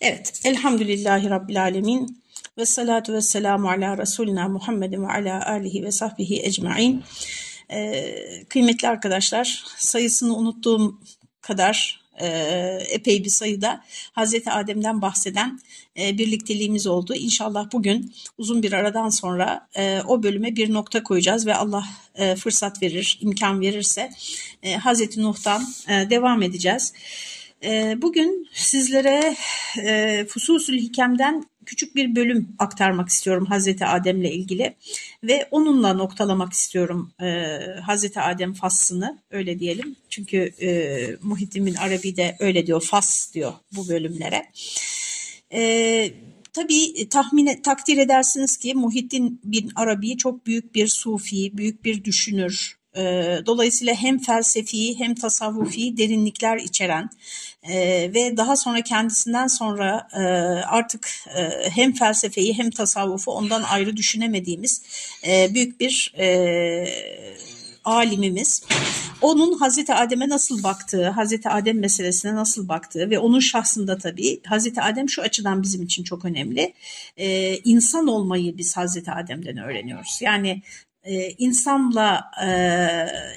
Evet, elhamdülillahi rabbil alemin ve salatu ve selamu ala Resulina Muhammedin ve ala alihi ve sahbihi ecmain. Ee, kıymetli arkadaşlar, sayısını unuttuğum kadar e, epey bir sayıda Hazreti Adem'den bahseden e, birlikteliğimiz oldu. İnşallah bugün uzun bir aradan sonra e, o bölüme bir nokta koyacağız ve Allah e, fırsat verir, imkan verirse e, Hazreti Nuh'tan e, devam edeceğiz. Ee, bugün sizlere e, Fususül Hikem'den küçük bir bölüm aktarmak istiyorum Hazreti Adem'le ilgili ve onunla noktalamak istiyorum e, Hazreti Adem faslını öyle diyelim. Çünkü e, Muhittin bin Arabi de öyle diyor fas diyor bu bölümlere. Tabii tahmin takdir edersiniz ki Muhittin bin Arabi çok büyük bir sufi, büyük bir düşünür, Dolayısıyla hem felsefi hem tasavvufi derinlikler içeren ve daha sonra kendisinden sonra artık hem felsefeyi hem tasavvufu ondan ayrı düşünemediğimiz büyük bir alimimiz. Onun Hazreti Adem'e nasıl baktığı, Hazreti Adem meselesine nasıl baktığı ve onun şahsında tabii Hazreti Adem şu açıdan bizim için çok önemli. Ee, insan olmayı biz Hazreti Adem'den öğreniyoruz. Yani e, insanla e,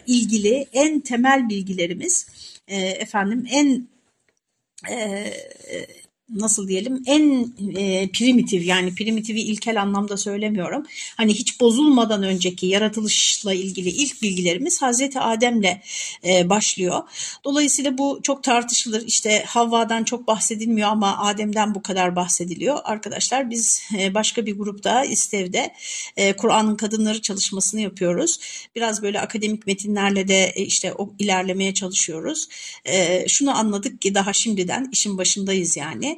ilgili en temel bilgilerimiz e, efendim en e, nasıl diyelim en e, primitif yani primitivi ilkel anlamda söylemiyorum. Hani hiç bozulmadan önceki yaratılışla ilgili ilk bilgilerimiz Hazreti Adem'le e, başlıyor. Dolayısıyla bu çok tartışılır. İşte Havva'dan çok bahsedilmiyor ama Adem'den bu kadar bahsediliyor. Arkadaşlar biz e, başka bir grupta İstev'de e, Kur'an'ın kadınları çalışmasını yapıyoruz. Biraz böyle akademik metinlerle de e, işte o ilerlemeye çalışıyoruz. E, şunu anladık ki daha şimdiden işin başındayız yani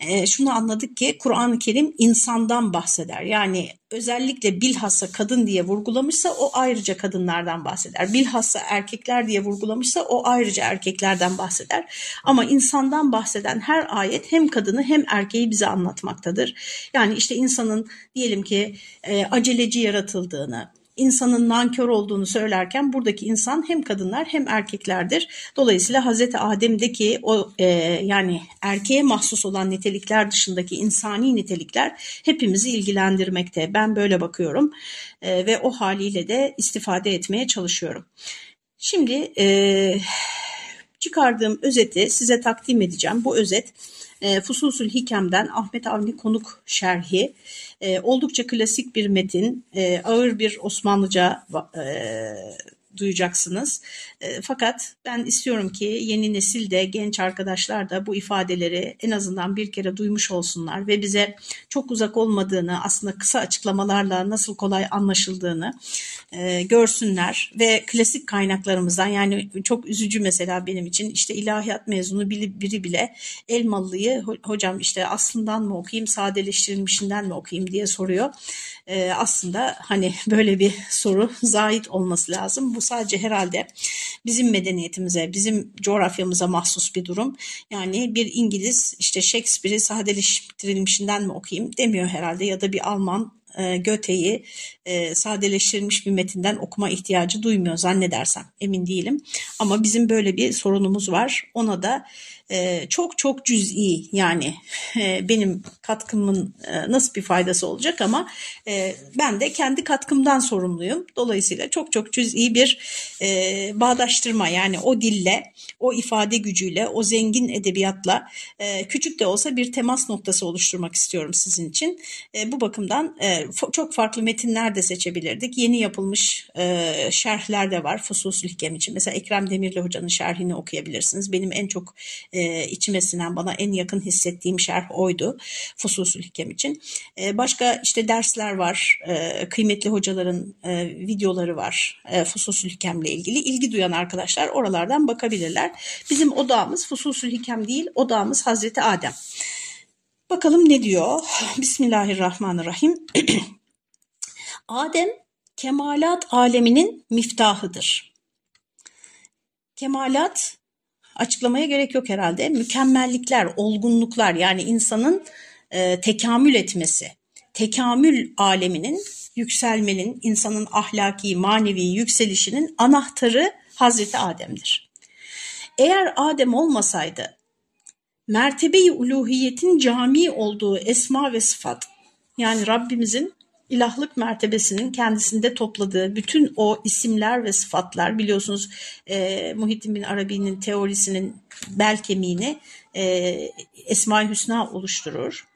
e, şunu anladık ki Kur'an-ı Kerim insandan bahseder. Yani özellikle bilhassa kadın diye vurgulamışsa o ayrıca kadınlardan bahseder. Bilhassa erkekler diye vurgulamışsa o ayrıca erkeklerden bahseder. Ama insandan bahseden her ayet hem kadını hem erkeği bize anlatmaktadır. Yani işte insanın diyelim ki e, aceleci yaratıldığını, insanın nankör olduğunu söylerken buradaki insan hem kadınlar hem erkeklerdir. Dolayısıyla Hazreti Adem'deki o e, yani erkeğe mahsus olan nitelikler dışındaki insani nitelikler hepimizi ilgilendirmekte. Ben böyle bakıyorum e, ve o haliyle de istifade etmeye çalışıyorum. Şimdi e, çıkardığım özeti size takdim edeceğim. Bu özet e, Fususül Hikem'den Ahmet Avni Konuk şerhi. E, oldukça klasik bir metin, e, ağır bir Osmanlıca e, duyacaksınız. E, fakat ben istiyorum ki yeni nesil de genç arkadaşlar da bu ifadeleri en azından bir kere duymuş olsunlar ve bize çok uzak olmadığını aslında kısa açıklamalarla nasıl kolay anlaşıldığını e, görsünler ve klasik kaynaklarımızdan yani çok üzücü mesela benim için işte ilahiyat mezunu biri, bile Elmalı'yı hocam işte aslından mı okuyayım sadeleştirilmişinden mi okuyayım diye soruyor. E, aslında hani böyle bir soru zahit olması lazım. Bu sadece herhalde bizim medeniyetimize, bizim coğrafyamıza mahsus bir durum. Yani bir İngiliz işte Shakespeare'i sadeleştirilmişinden mi okuyayım demiyor herhalde ya da bir Alman e, Göte'yi e, sadeleştirilmiş bir metinden okuma ihtiyacı duymuyor zannedersem emin değilim. Ama bizim böyle bir sorunumuz var. Ona da e, çok çok cüz'i yani benim katkımın nasıl bir faydası olacak ama ben de kendi katkımdan sorumluyum. Dolayısıyla çok çok cüz'i bir bağdaştırma yani o dille, o ifade gücüyle, o zengin edebiyatla küçük de olsa bir temas noktası oluşturmak istiyorum sizin için. Bu bakımdan çok farklı metinler de seçebilirdik. Yeni yapılmış şerhler de var Fususül Hikem için. Mesela Ekrem Demirli Hoca'nın şerhini okuyabilirsiniz. Benim en çok içime sinen bana en yakın hissettiğim şerh oydu Fususül Hikem için. E, başka işte dersler var, e, kıymetli hocaların e, videoları var e, Fususül Hikem'le ilgili. ilgi duyan arkadaşlar oralardan bakabilirler. Bizim odağımız Fususül Hikem değil, odağımız Hazreti Adem. Bakalım ne diyor? Bismillahirrahmanirrahim. Adem kemalat aleminin miftahıdır. Kemalat açıklamaya gerek yok herhalde. Mükemmellikler, olgunluklar yani insanın e, tekamül etmesi, tekamül aleminin, yükselmenin, insanın ahlaki, manevi yükselişinin anahtarı Hazreti Adem'dir. Eğer Adem olmasaydı mertebeyi uluhiyetin cami olduğu esma ve sıfat yani Rabbimizin ilahlık mertebesinin kendisinde topladığı bütün o isimler ve sıfatlar biliyorsunuz e, Muhittin bin Arabi'nin teorisinin bel kemiğini e, Esma-i Hüsna oluşturur.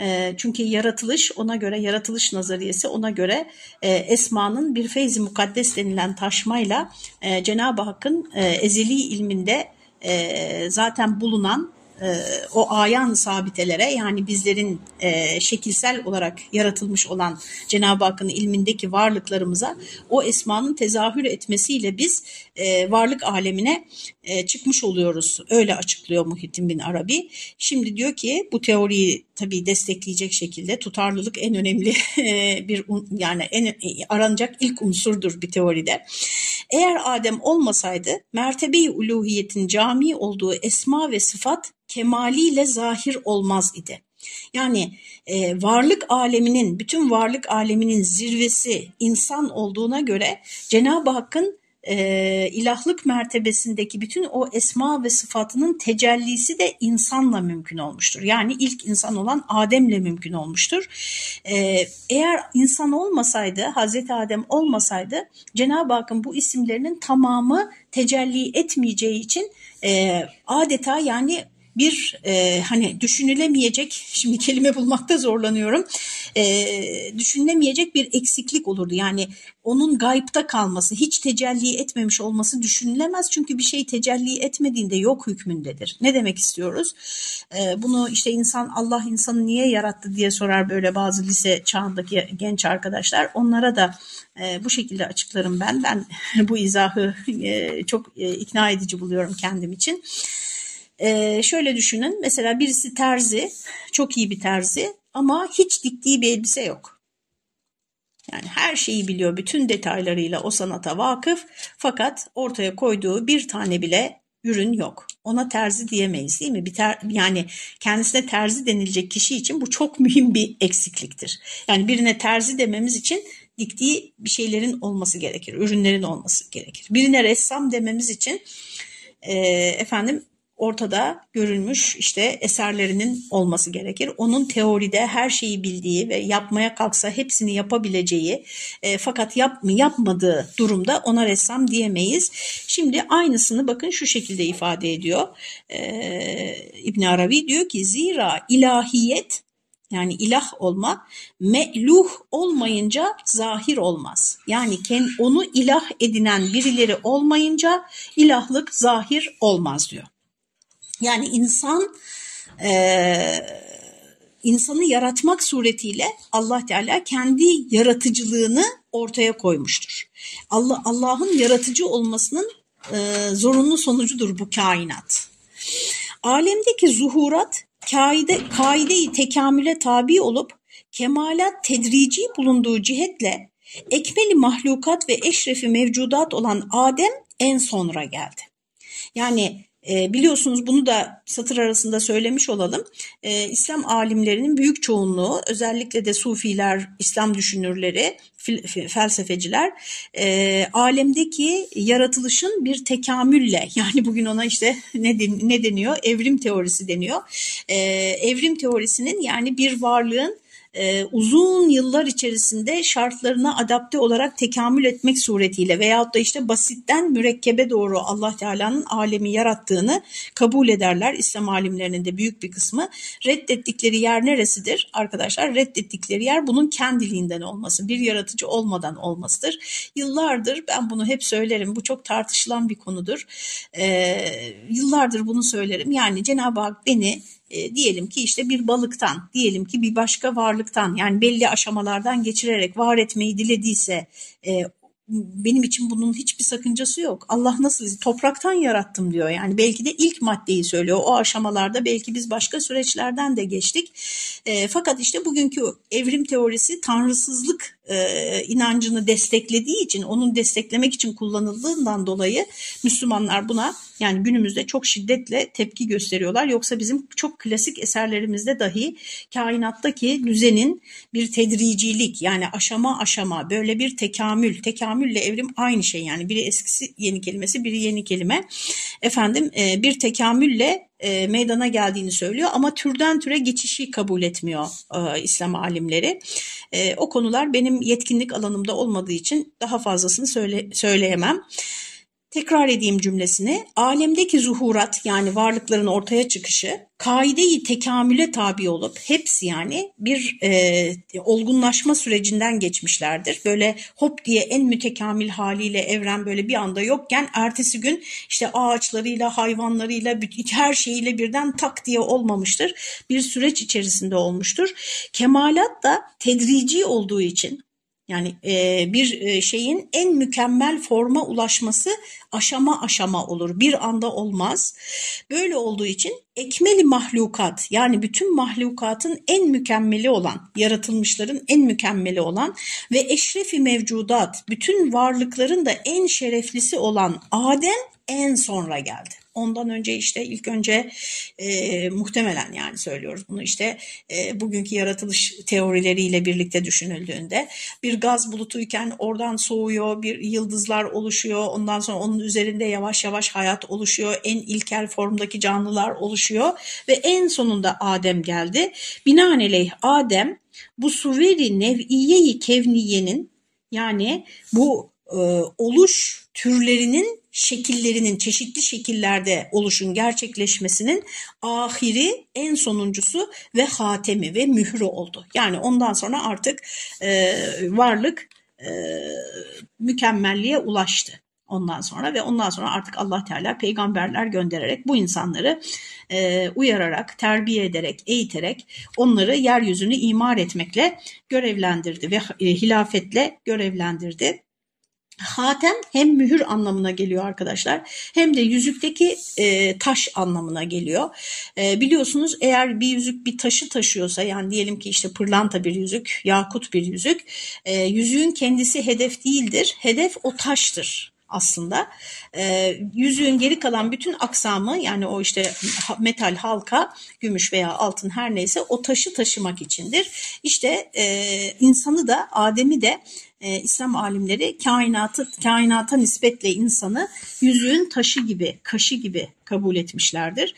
E, çünkü yaratılış ona göre yaratılış nazariyesi ona göre e, Esma'nın bir feyzi mukaddes denilen taşmayla e, Cenab-ı Hakk'ın e, ezeli ilminde e, zaten bulunan o ayan sabitelere yani bizlerin e, şekilsel olarak yaratılmış olan Cenab-ı Hakk'ın ilmindeki varlıklarımıza o esmanın tezahür etmesiyle biz e, varlık alemine e, çıkmış oluyoruz. Öyle açıklıyor Muhittin bin Arabi. Şimdi diyor ki bu teoriyi tabii destekleyecek şekilde tutarlılık en önemli e, bir yani en e, aranacak ilk unsurdur bir teoride. Eğer Adem olmasaydı mertebeyi uluhiyetin cami olduğu esma ve sıfat kemaliyle zahir olmaz idi. Yani e, varlık aleminin, bütün varlık aleminin zirvesi insan olduğuna göre Cenab-ı Hakk'ın e, ilahlık mertebesindeki bütün o esma ve sıfatının tecellisi de insanla mümkün olmuştur. Yani ilk insan olan Adem'le mümkün olmuştur. E, eğer insan olmasaydı, Hazreti Adem olmasaydı Cenab-ı Hakk'ın bu isimlerinin tamamı tecelli etmeyeceği için e, adeta yani bir e, hani düşünülemeyecek şimdi kelime bulmakta zorlanıyorum. E, düşünülemeyecek bir eksiklik olurdu. Yani onun gayipta kalması hiç tecelli etmemiş olması düşünülemez. Çünkü bir şey tecelli etmediğinde yok hükmündedir. Ne demek istiyoruz? E, bunu işte insan Allah insanı niye yarattı diye sorar böyle bazı lise çağındaki genç arkadaşlar. Onlara da e, bu şekilde açıklarım ben. Ben bu izahı e, çok e, ikna edici buluyorum kendim için. Ee, şöyle düşünün mesela birisi terzi çok iyi bir terzi ama hiç diktiği bir elbise yok. Yani her şeyi biliyor bütün detaylarıyla o sanata vakıf fakat ortaya koyduğu bir tane bile ürün yok. Ona terzi diyemeyiz değil mi? Bir ter, yani kendisine terzi denilecek kişi için bu çok mühim bir eksikliktir. Yani birine terzi dememiz için diktiği bir şeylerin olması gerekir, ürünlerin olması gerekir. Birine ressam dememiz için e, efendim ortada görülmüş işte eserlerinin olması gerekir. Onun teoride her şeyi bildiği ve yapmaya kalksa hepsini yapabileceği e, fakat yap, yapmadığı durumda ona ressam diyemeyiz. Şimdi aynısını bakın şu şekilde ifade ediyor. E, İbn Arabi diyor ki zira ilahiyet yani ilah olma me'luh olmayınca zahir olmaz. Yani onu ilah edinen birileri olmayınca ilahlık zahir olmaz diyor. Yani insan e, insanı yaratmak suretiyle Allah Teala kendi yaratıcılığını ortaya koymuştur. Allah Allah'ın yaratıcı olmasının e, zorunlu sonucudur bu kainat. Alemdeki zuhurat kaide, kaide-i tekamüle tabi olup kemalat tedrici bulunduğu cihetle ekmeli mahlukat ve eşrefi mevcudat olan Adem en sonra geldi. Yani e, biliyorsunuz bunu da satır arasında söylemiş olalım. E, İslam alimlerinin büyük çoğunluğu özellikle de Sufiler, İslam düşünürleri, felsefeciler e, alemdeki yaratılışın bir tekamülle yani bugün ona işte ne, ne deniyor? Evrim teorisi deniyor. E, evrim teorisinin yani bir varlığın e, uzun yıllar içerisinde şartlarına adapte olarak tekamül etmek suretiyle veyahut da işte basitten mürekkebe doğru Allah Teala'nın alemi yarattığını kabul ederler. İslam alimlerinin de büyük bir kısmı reddettikleri yer neresidir? Arkadaşlar reddettikleri yer bunun kendiliğinden olması, bir yaratıcı olmadan olmasıdır. Yıllardır ben bunu hep söylerim. Bu çok tartışılan bir konudur. Ee, yıllardır bunu söylerim. Yani Cenab-ı Hak beni e, diyelim ki işte bir balıktan, diyelim ki bir başka varlıktan yani belli aşamalardan geçirerek var etmeyi dilediyse e, benim için bunun hiçbir sakıncası yok. Allah nasıl topraktan yarattım diyor. Yani belki de ilk maddeyi söylüyor. O aşamalarda belki biz başka süreçlerden de geçtik. E, fakat işte bugünkü evrim teorisi tanrısızlık e, inancını desteklediği için, onun desteklemek için kullanıldığından dolayı Müslümanlar buna yani günümüzde çok şiddetle tepki gösteriyorlar. Yoksa bizim çok klasik eserlerimizde dahi kainattaki düzenin bir tedricilik yani aşama aşama böyle bir tekamül, tekamülle evrim aynı şey yani biri eskisi yeni kelimesi biri yeni kelime. Efendim e, bir tekamülle e, meydana geldiğini söylüyor ama türden türe geçişi kabul etmiyor e, İslam alimleri. E, o konular benim yetkinlik alanımda olmadığı için daha fazlasını söyle, söyleyemem. Tekrar edeyim cümlesini. Alemdeki zuhurat yani varlıkların ortaya çıkışı kaide-i tekamüle tabi olup hepsi yani bir e, olgunlaşma sürecinden geçmişlerdir. Böyle hop diye en mütekamil haliyle evren böyle bir anda yokken ertesi gün işte ağaçlarıyla, hayvanlarıyla, her şeyiyle birden tak diye olmamıştır. Bir süreç içerisinde olmuştur. Kemalat da tedrici olduğu için yani e, bir e, şeyin en mükemmel forma ulaşması aşama aşama olur. Bir anda olmaz. Böyle olduğu için ekmeli mahlukat yani bütün mahlukatın en mükemmeli olan, yaratılmışların en mükemmeli olan ve eşrefi mevcudat, bütün varlıkların da en şereflisi olan Adem en sonra geldi. Ondan önce işte ilk önce e, muhtemelen yani söylüyoruz bunu işte e, bugünkü yaratılış teorileriyle birlikte düşünüldüğünde bir gaz bulutuyken oradan soğuyor, bir yıldızlar oluşuyor. Ondan sonra onun üzerinde yavaş yavaş hayat oluşuyor. En ilkel formdaki canlılar oluşuyor ve en sonunda Adem geldi. Binaenaleyh Adem bu suveri nev'iye-i kevniyenin yani bu e, oluş türlerinin şekillerinin çeşitli şekillerde oluşun gerçekleşmesinin ahiri en sonuncusu ve hatemi ve mührü oldu. Yani ondan sonra artık e, varlık e, mükemmelliğe ulaştı ondan sonra ve ondan sonra artık Allah Teala peygamberler göndererek bu insanları e, uyararak, terbiye ederek, eğiterek onları yeryüzünü imar etmekle görevlendirdi ve e, hilafetle görevlendirdi. Hatem hem mühür anlamına geliyor arkadaşlar hem de yüzükteki e, taş anlamına geliyor. E, biliyorsunuz eğer bir yüzük bir taşı taşıyorsa yani diyelim ki işte pırlanta bir yüzük, yakut bir yüzük, e, yüzüğün kendisi hedef değildir. Hedef o taştır aslında. E, yüzüğün geri kalan bütün aksamı yani o işte metal halka, gümüş veya altın her neyse o taşı taşımak içindir. İşte e, insanı da Adem'i de e, İslam alimleri kainatı kainata nispetle insanı yüzüğün taşı gibi, kaşı gibi kabul etmişlerdir.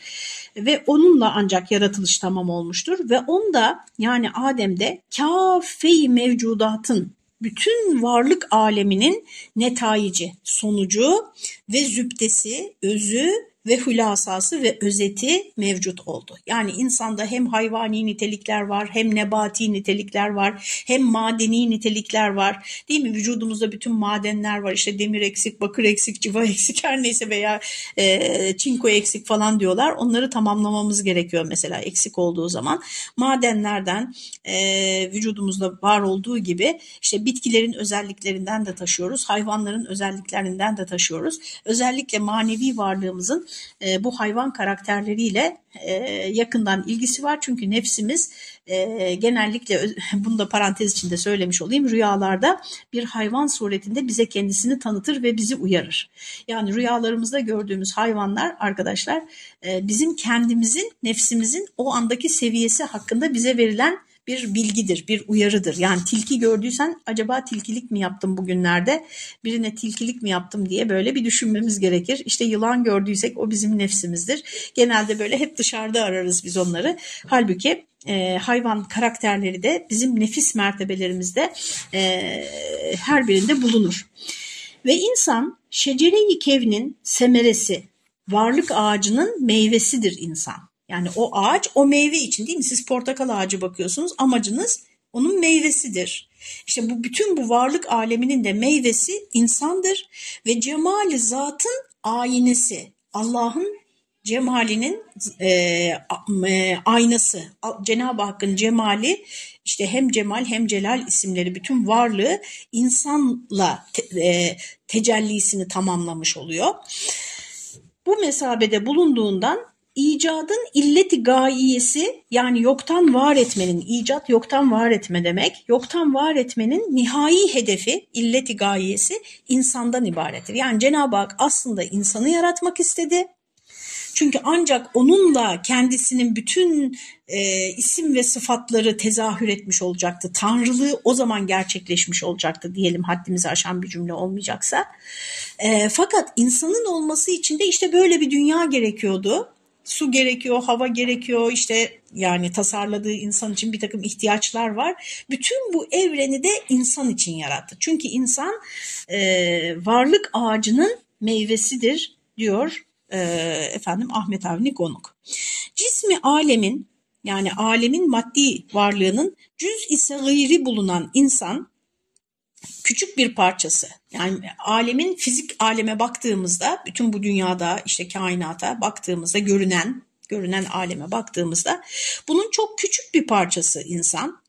Ve onunla ancak yaratılış tamam olmuştur ve onda yani Adem'de kafeyi mevcudatın bütün varlık aleminin netayici, sonucu ve zübdesi, özü ve hülasası ve özeti mevcut oldu. Yani insanda hem hayvani nitelikler var, hem nebati nitelikler var, hem madeni nitelikler var. Değil mi? Vücudumuzda bütün madenler var. İşte demir eksik, bakır eksik, civa eksik her neyse veya e, çinko eksik falan diyorlar. Onları tamamlamamız gerekiyor mesela eksik olduğu zaman. Madenlerden e, vücudumuzda var olduğu gibi işte bitkilerin özelliklerinden de taşıyoruz. Hayvanların özelliklerinden de taşıyoruz. Özellikle manevi varlığımızın e, bu hayvan karakterleriyle e, yakından ilgisi var. Çünkü nefsimiz e, genellikle bunu da parantez içinde söylemiş olayım rüyalarda bir hayvan suretinde bize kendisini tanıtır ve bizi uyarır. Yani rüyalarımızda gördüğümüz hayvanlar arkadaşlar e, bizim kendimizin nefsimizin o andaki seviyesi hakkında bize verilen bir bilgidir, bir uyarıdır. Yani tilki gördüysen acaba tilkilik mi yaptım bugünlerde, birine tilkilik mi yaptım diye böyle bir düşünmemiz gerekir. İşte yılan gördüysek o bizim nefsimizdir. Genelde böyle hep dışarıda ararız biz onları. Halbuki e, hayvan karakterleri de bizim nefis mertebelerimizde e, her birinde bulunur. Ve insan şecere-i kevnin semeresi, varlık ağacının meyvesidir insan. Yani o ağaç o meyve için değil mi? Siz portakal ağacı bakıyorsunuz amacınız onun meyvesidir. İşte bu bütün bu varlık aleminin de meyvesi insandır ve cemali zatın aynesi. Allah'ın cemalinin e, e, aynası. Cenab-ı Hakk'ın cemali işte hem cemal hem celal isimleri bütün varlığı insanla te, e, tecellisini tamamlamış oluyor. Bu mesabede bulunduğundan icadın illeti gayiyesi yani yoktan var etmenin, icat yoktan var etme demek, yoktan var etmenin nihai hedefi, illeti gayiyesi insandan ibarettir. Yani Cenab-ı Hak aslında insanı yaratmak istedi. Çünkü ancak onunla kendisinin bütün e, isim ve sıfatları tezahür etmiş olacaktı. Tanrılığı o zaman gerçekleşmiş olacaktı diyelim haddimizi aşan bir cümle olmayacaksa. E, fakat insanın olması için de işte böyle bir dünya gerekiyordu su gerekiyor, hava gerekiyor, işte yani tasarladığı insan için bir takım ihtiyaçlar var. Bütün bu evreni de insan için yarattı. Çünkü insan e, varlık ağacının meyvesidir diyor e, efendim Ahmet Avni Konuk. Cismi alemin yani alemin maddi varlığının cüz ise gayri bulunan insan küçük bir parçası. Yani alemin fizik aleme baktığımızda bütün bu dünyada işte kainata baktığımızda görünen görünen aleme baktığımızda bunun çok küçük bir parçası insan.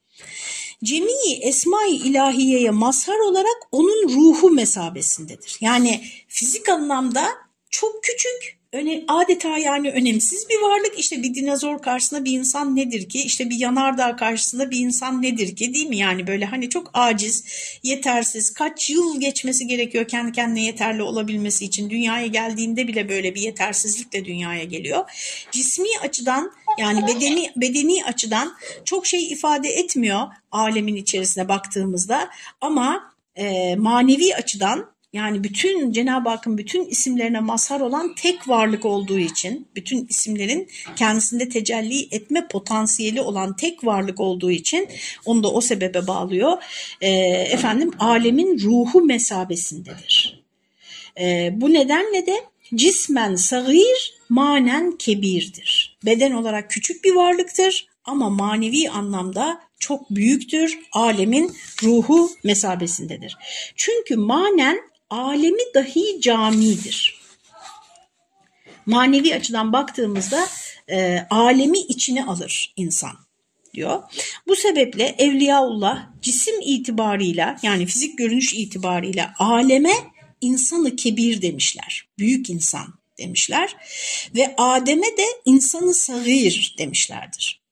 Cemii esma-i ilahiyeye mazhar olarak onun ruhu mesabesindedir. Yani fizik anlamda çok küçük öne, adeta yani önemsiz bir varlık. İşte bir dinozor karşısında bir insan nedir ki? İşte bir yanardağ karşısında bir insan nedir ki? Değil mi? Yani böyle hani çok aciz, yetersiz, kaç yıl geçmesi gerekiyor kendi kendine yeterli olabilmesi için. Dünyaya geldiğinde bile böyle bir yetersizlikle dünyaya geliyor. Cismi açıdan yani bedeni bedeni açıdan çok şey ifade etmiyor alemin içerisine baktığımızda ama e, manevi açıdan yani bütün Cenab-ı Hakk'ın bütün isimlerine mazhar olan tek varlık olduğu için, bütün isimlerin kendisinde tecelli etme potansiyeli olan tek varlık olduğu için onu da o sebebe bağlıyor. E, efendim alemin ruhu mesabesindedir. E, bu nedenle de cismen sagir, manen kebirdir. Beden olarak küçük bir varlıktır ama manevi anlamda çok büyüktür. Alemin ruhu mesabesindedir. Çünkü manen alemi dahi camidir. Manevi açıdan baktığımızda e, alemi içine alır insan diyor. Bu sebeple Evliyaullah cisim itibarıyla yani fizik görünüş itibarıyla aleme insanı kebir demişler. Büyük insan demişler ve Adem'e de insanı sagir demişlerdir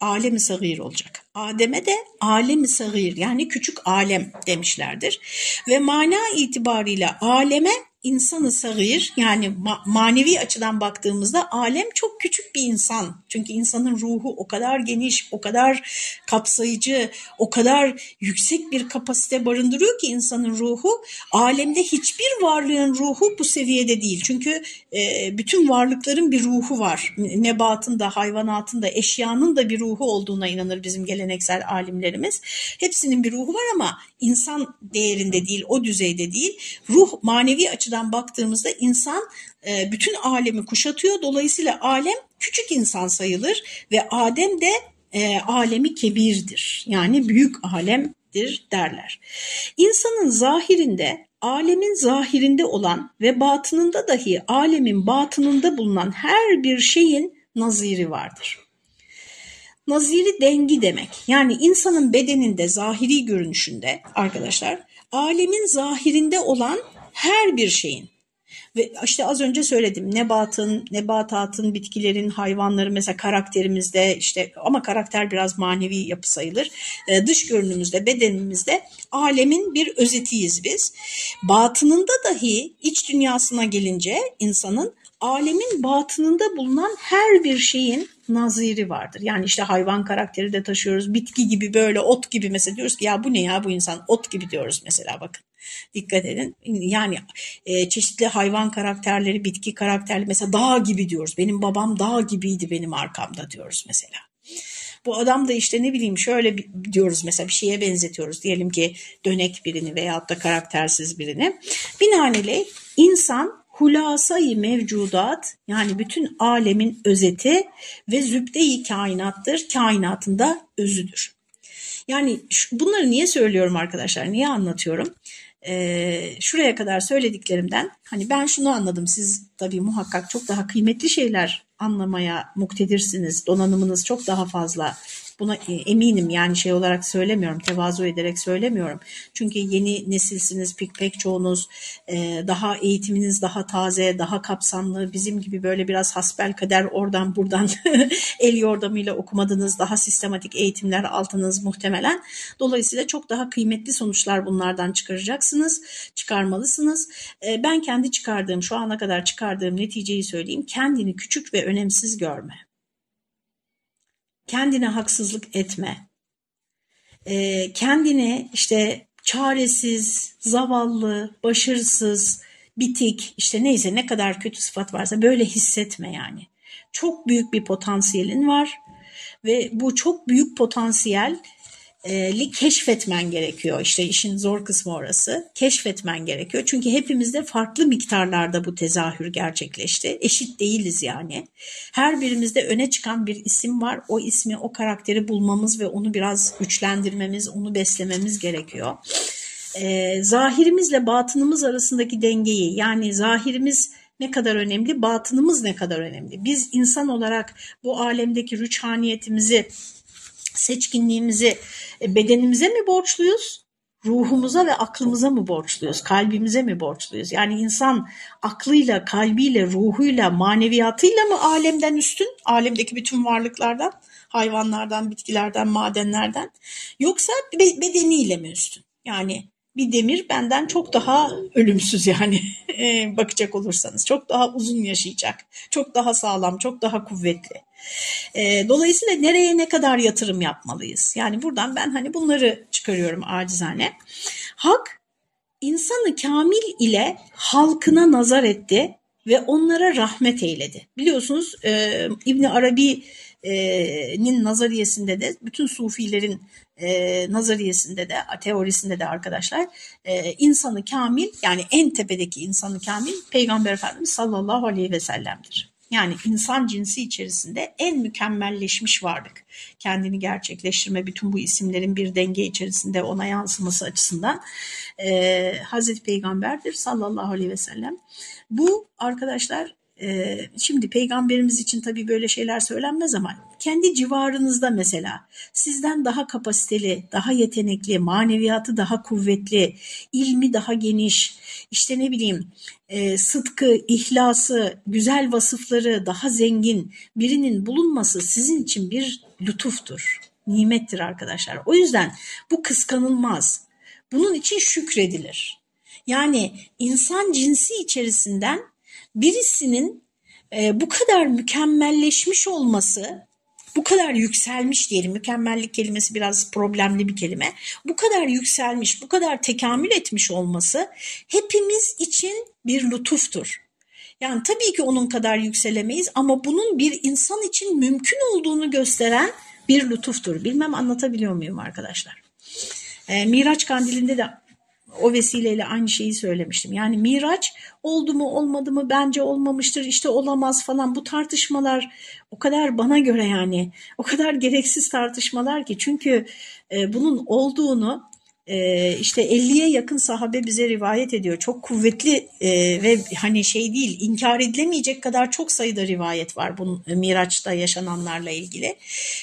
alemi sagir olacak. Adem'e de alemi sagir yani küçük alem demişlerdir. Ve mana itibariyle aleme insanı sagir yani ma manevi açıdan baktığımızda alem çok küçük bir insan. Çünkü insanın ruhu o kadar geniş, o kadar kapsayıcı, o kadar yüksek bir kapasite barındırıyor ki insanın ruhu. Alemde hiçbir varlığın ruhu bu seviyede değil. Çünkü e, bütün varlıkların bir ruhu var. Nebatın da, hayvanatın da, eşyanın da bir ruhu olduğuna inanır bizim geleneksel alimlerimiz. Hepsinin bir ruhu var ama insan değerinde değil, o düzeyde değil. Ruh manevi açıdan baktığımızda insan e, bütün alemi kuşatıyor. Dolayısıyla alem küçük insan sayılır ve Adem de e, alemi kebirdir. Yani büyük alemdir derler. İnsanın zahirinde alemin zahirinde olan ve batınında dahi alemin batınında bulunan her bir şeyin naziri vardır. Naziri dengi demek. Yani insanın bedeninde, zahiri görünüşünde arkadaşlar, alemin zahirinde olan her bir şeyin ve işte az önce söyledim nebatın, nebatatın, bitkilerin, hayvanların mesela karakterimizde işte ama karakter biraz manevi yapı sayılır. Ee, dış görünümüzde, bedenimizde alemin bir özetiyiz biz. Batınında dahi iç dünyasına gelince insanın alemin batınında bulunan her bir şeyin naziri vardır. Yani işte hayvan karakteri de taşıyoruz. Bitki gibi böyle ot gibi mesela diyoruz ki ya bu ne ya bu insan ot gibi diyoruz mesela bakın. Dikkat edin. Yani e, çeşitli hayvan karakterleri, bitki karakterleri mesela dağ gibi diyoruz. Benim babam dağ gibiydi benim arkamda diyoruz mesela. Bu adam da işte ne bileyim şöyle diyoruz mesela bir şeye benzetiyoruz. Diyelim ki dönek birini veyahut da karaktersiz birini. Binaenaleyh insan hulasayı mevcudat yani bütün alemin özeti ve zübde-i kainattır. Kainatında özüdür. Yani bunları niye söylüyorum arkadaşlar? Niye anlatıyorum? Ee, şuraya kadar söylediklerimden hani ben şunu anladım. Siz tabii muhakkak çok daha kıymetli şeyler anlamaya muktedirsiniz. Donanımınız çok daha fazla. Buna e, eminim yani şey olarak söylemiyorum, tevazu ederek söylemiyorum. Çünkü yeni nesilsiniz pek pek çoğunuz, e, daha eğitiminiz daha taze, daha kapsamlı, bizim gibi böyle biraz hasbel kader oradan buradan el yordamıyla okumadınız, daha sistematik eğitimler altınız muhtemelen. Dolayısıyla çok daha kıymetli sonuçlar bunlardan çıkaracaksınız, çıkarmalısınız. E, ben kendi çıkardığım, şu ana kadar çıkardığım neticeyi söyleyeyim. Kendini küçük ve önemsiz görme kendine haksızlık etme. E, kendini işte çaresiz, zavallı, başarısız, bitik işte neyse ne kadar kötü sıfat varsa böyle hissetme yani. çok büyük bir potansiyelin var ve bu çok büyük potansiyel li keşfetmen gerekiyor. İşte işin zor kısmı orası. Keşfetmen gerekiyor. Çünkü hepimizde farklı miktarlarda bu tezahür gerçekleşti. Eşit değiliz yani. Her birimizde öne çıkan bir isim var. O ismi, o karakteri bulmamız ve onu biraz güçlendirmemiz, onu beslememiz gerekiyor. Ee, zahirimizle batınımız arasındaki dengeyi yani zahirimiz ne kadar önemli, batınımız ne kadar önemli. Biz insan olarak bu alemdeki rüçhaniyetimizi seçkinliğimizi e, bedenimize mi borçluyuz? Ruhumuza ve aklımıza mı borçluyuz? Kalbimize mi borçluyuz? Yani insan aklıyla, kalbiyle, ruhuyla, maneviyatıyla mı alemden üstün? Alemdeki bütün varlıklardan, hayvanlardan, bitkilerden, madenlerden. Yoksa bedeniyle mi üstün? Yani bir demir benden çok daha ölümsüz yani e, bakacak olursanız. Çok daha uzun yaşayacak, çok daha sağlam, çok daha kuvvetli. E, dolayısıyla nereye ne kadar yatırım yapmalıyız? Yani buradan ben hani bunları çıkarıyorum acizane. Hak insanı kamil ile halkına nazar etti ve onlara rahmet eyledi. Biliyorsunuz e, İbni Arabi'nin nazariyesinde de bütün sufilerin e, nazariyesinde de teorisinde de arkadaşlar e, insanı kamil yani en tepedeki insanı kamil Peygamber Efendimiz sallallahu aleyhi ve sellem'dir. Yani insan cinsi içerisinde en mükemmelleşmiş varlık. Kendini gerçekleştirme, bütün bu isimlerin bir denge içerisinde ona yansıması açısından e, Hazreti Peygamber'dir sallallahu aleyhi ve sellem. Bu arkadaşlar şimdi peygamberimiz için tabii böyle şeyler söylenmez ama kendi civarınızda mesela sizden daha kapasiteli, daha yetenekli, maneviyatı daha kuvvetli, ilmi daha geniş, işte ne bileyim e, sıdkı, ihlası, güzel vasıfları daha zengin birinin bulunması sizin için bir lütuftur, nimettir arkadaşlar. O yüzden bu kıskanılmaz. Bunun için şükredilir. Yani insan cinsi içerisinden birisinin e, bu kadar mükemmelleşmiş olması bu kadar yükselmiş diyelim mükemmellik kelimesi biraz problemli bir kelime bu kadar yükselmiş bu kadar tekamül etmiş olması hepimiz için bir lütuftur. Yani tabii ki onun kadar yükselemeyiz ama bunun bir insan için mümkün olduğunu gösteren bir lütuftur. Bilmem anlatabiliyor muyum arkadaşlar? E, Miraç kandilinde de o vesileyle aynı şeyi söylemiştim. Yani Miraç oldu mu olmadı mı bence olmamıştır işte olamaz falan bu tartışmalar o kadar bana göre yani o kadar gereksiz tartışmalar ki çünkü e, bunun olduğunu e, işte 50'ye yakın sahabe bize rivayet ediyor. Çok kuvvetli e, ve hani şey değil inkar edilemeyecek kadar çok sayıda rivayet var bunun Miraç'ta yaşananlarla ilgili.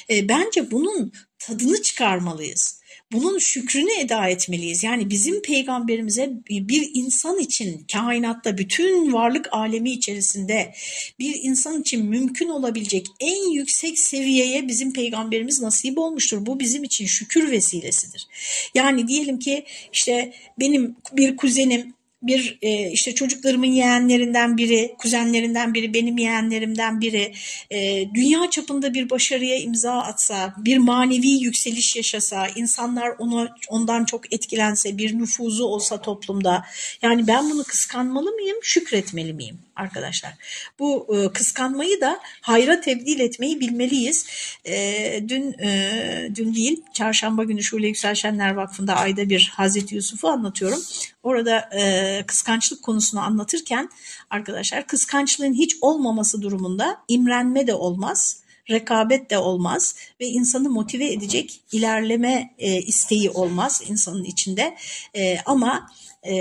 E, bence bunun tadını çıkarmalıyız bunun şükrünü eda etmeliyiz. Yani bizim peygamberimize bir insan için kainatta bütün varlık alemi içerisinde bir insan için mümkün olabilecek en yüksek seviyeye bizim peygamberimiz nasip olmuştur. Bu bizim için şükür vesilesidir. Yani diyelim ki işte benim bir kuzenim bir e, işte çocuklarımın yeğenlerinden biri, kuzenlerinden biri, benim yeğenlerimden biri e, dünya çapında bir başarıya imza atsa, bir manevi yükseliş yaşasa, insanlar onu ondan çok etkilense, bir nüfuzu olsa toplumda, yani ben bunu kıskanmalı mıyım, şükretmeli miyim? arkadaşlar. Bu e, kıskanmayı da hayra tebdil etmeyi bilmeliyiz. E, dün e, dün değil, çarşamba günü Şule Yükselşenler Vakfı'nda ayda bir Hazreti Yusuf'u anlatıyorum. Orada e, kıskançlık konusunu anlatırken arkadaşlar kıskançlığın hiç olmaması durumunda imrenme de olmaz rekabet de olmaz ve insanı motive edecek ilerleme e, isteği olmaz insanın içinde. E, ama e,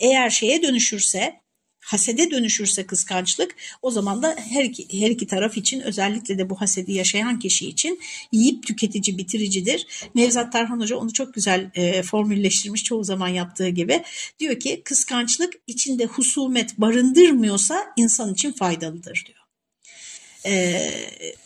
eğer şeye dönüşürse hasede dönüşürse kıskançlık o zaman da her iki, her iki taraf için özellikle de bu hasedi yaşayan kişi için yiyip tüketici bitiricidir. Nevzat Tarhan Hoca onu çok güzel e, formülleştirmiş çoğu zaman yaptığı gibi. Diyor ki kıskançlık içinde husumet barındırmıyorsa insan için faydalıdır diyor. Ee,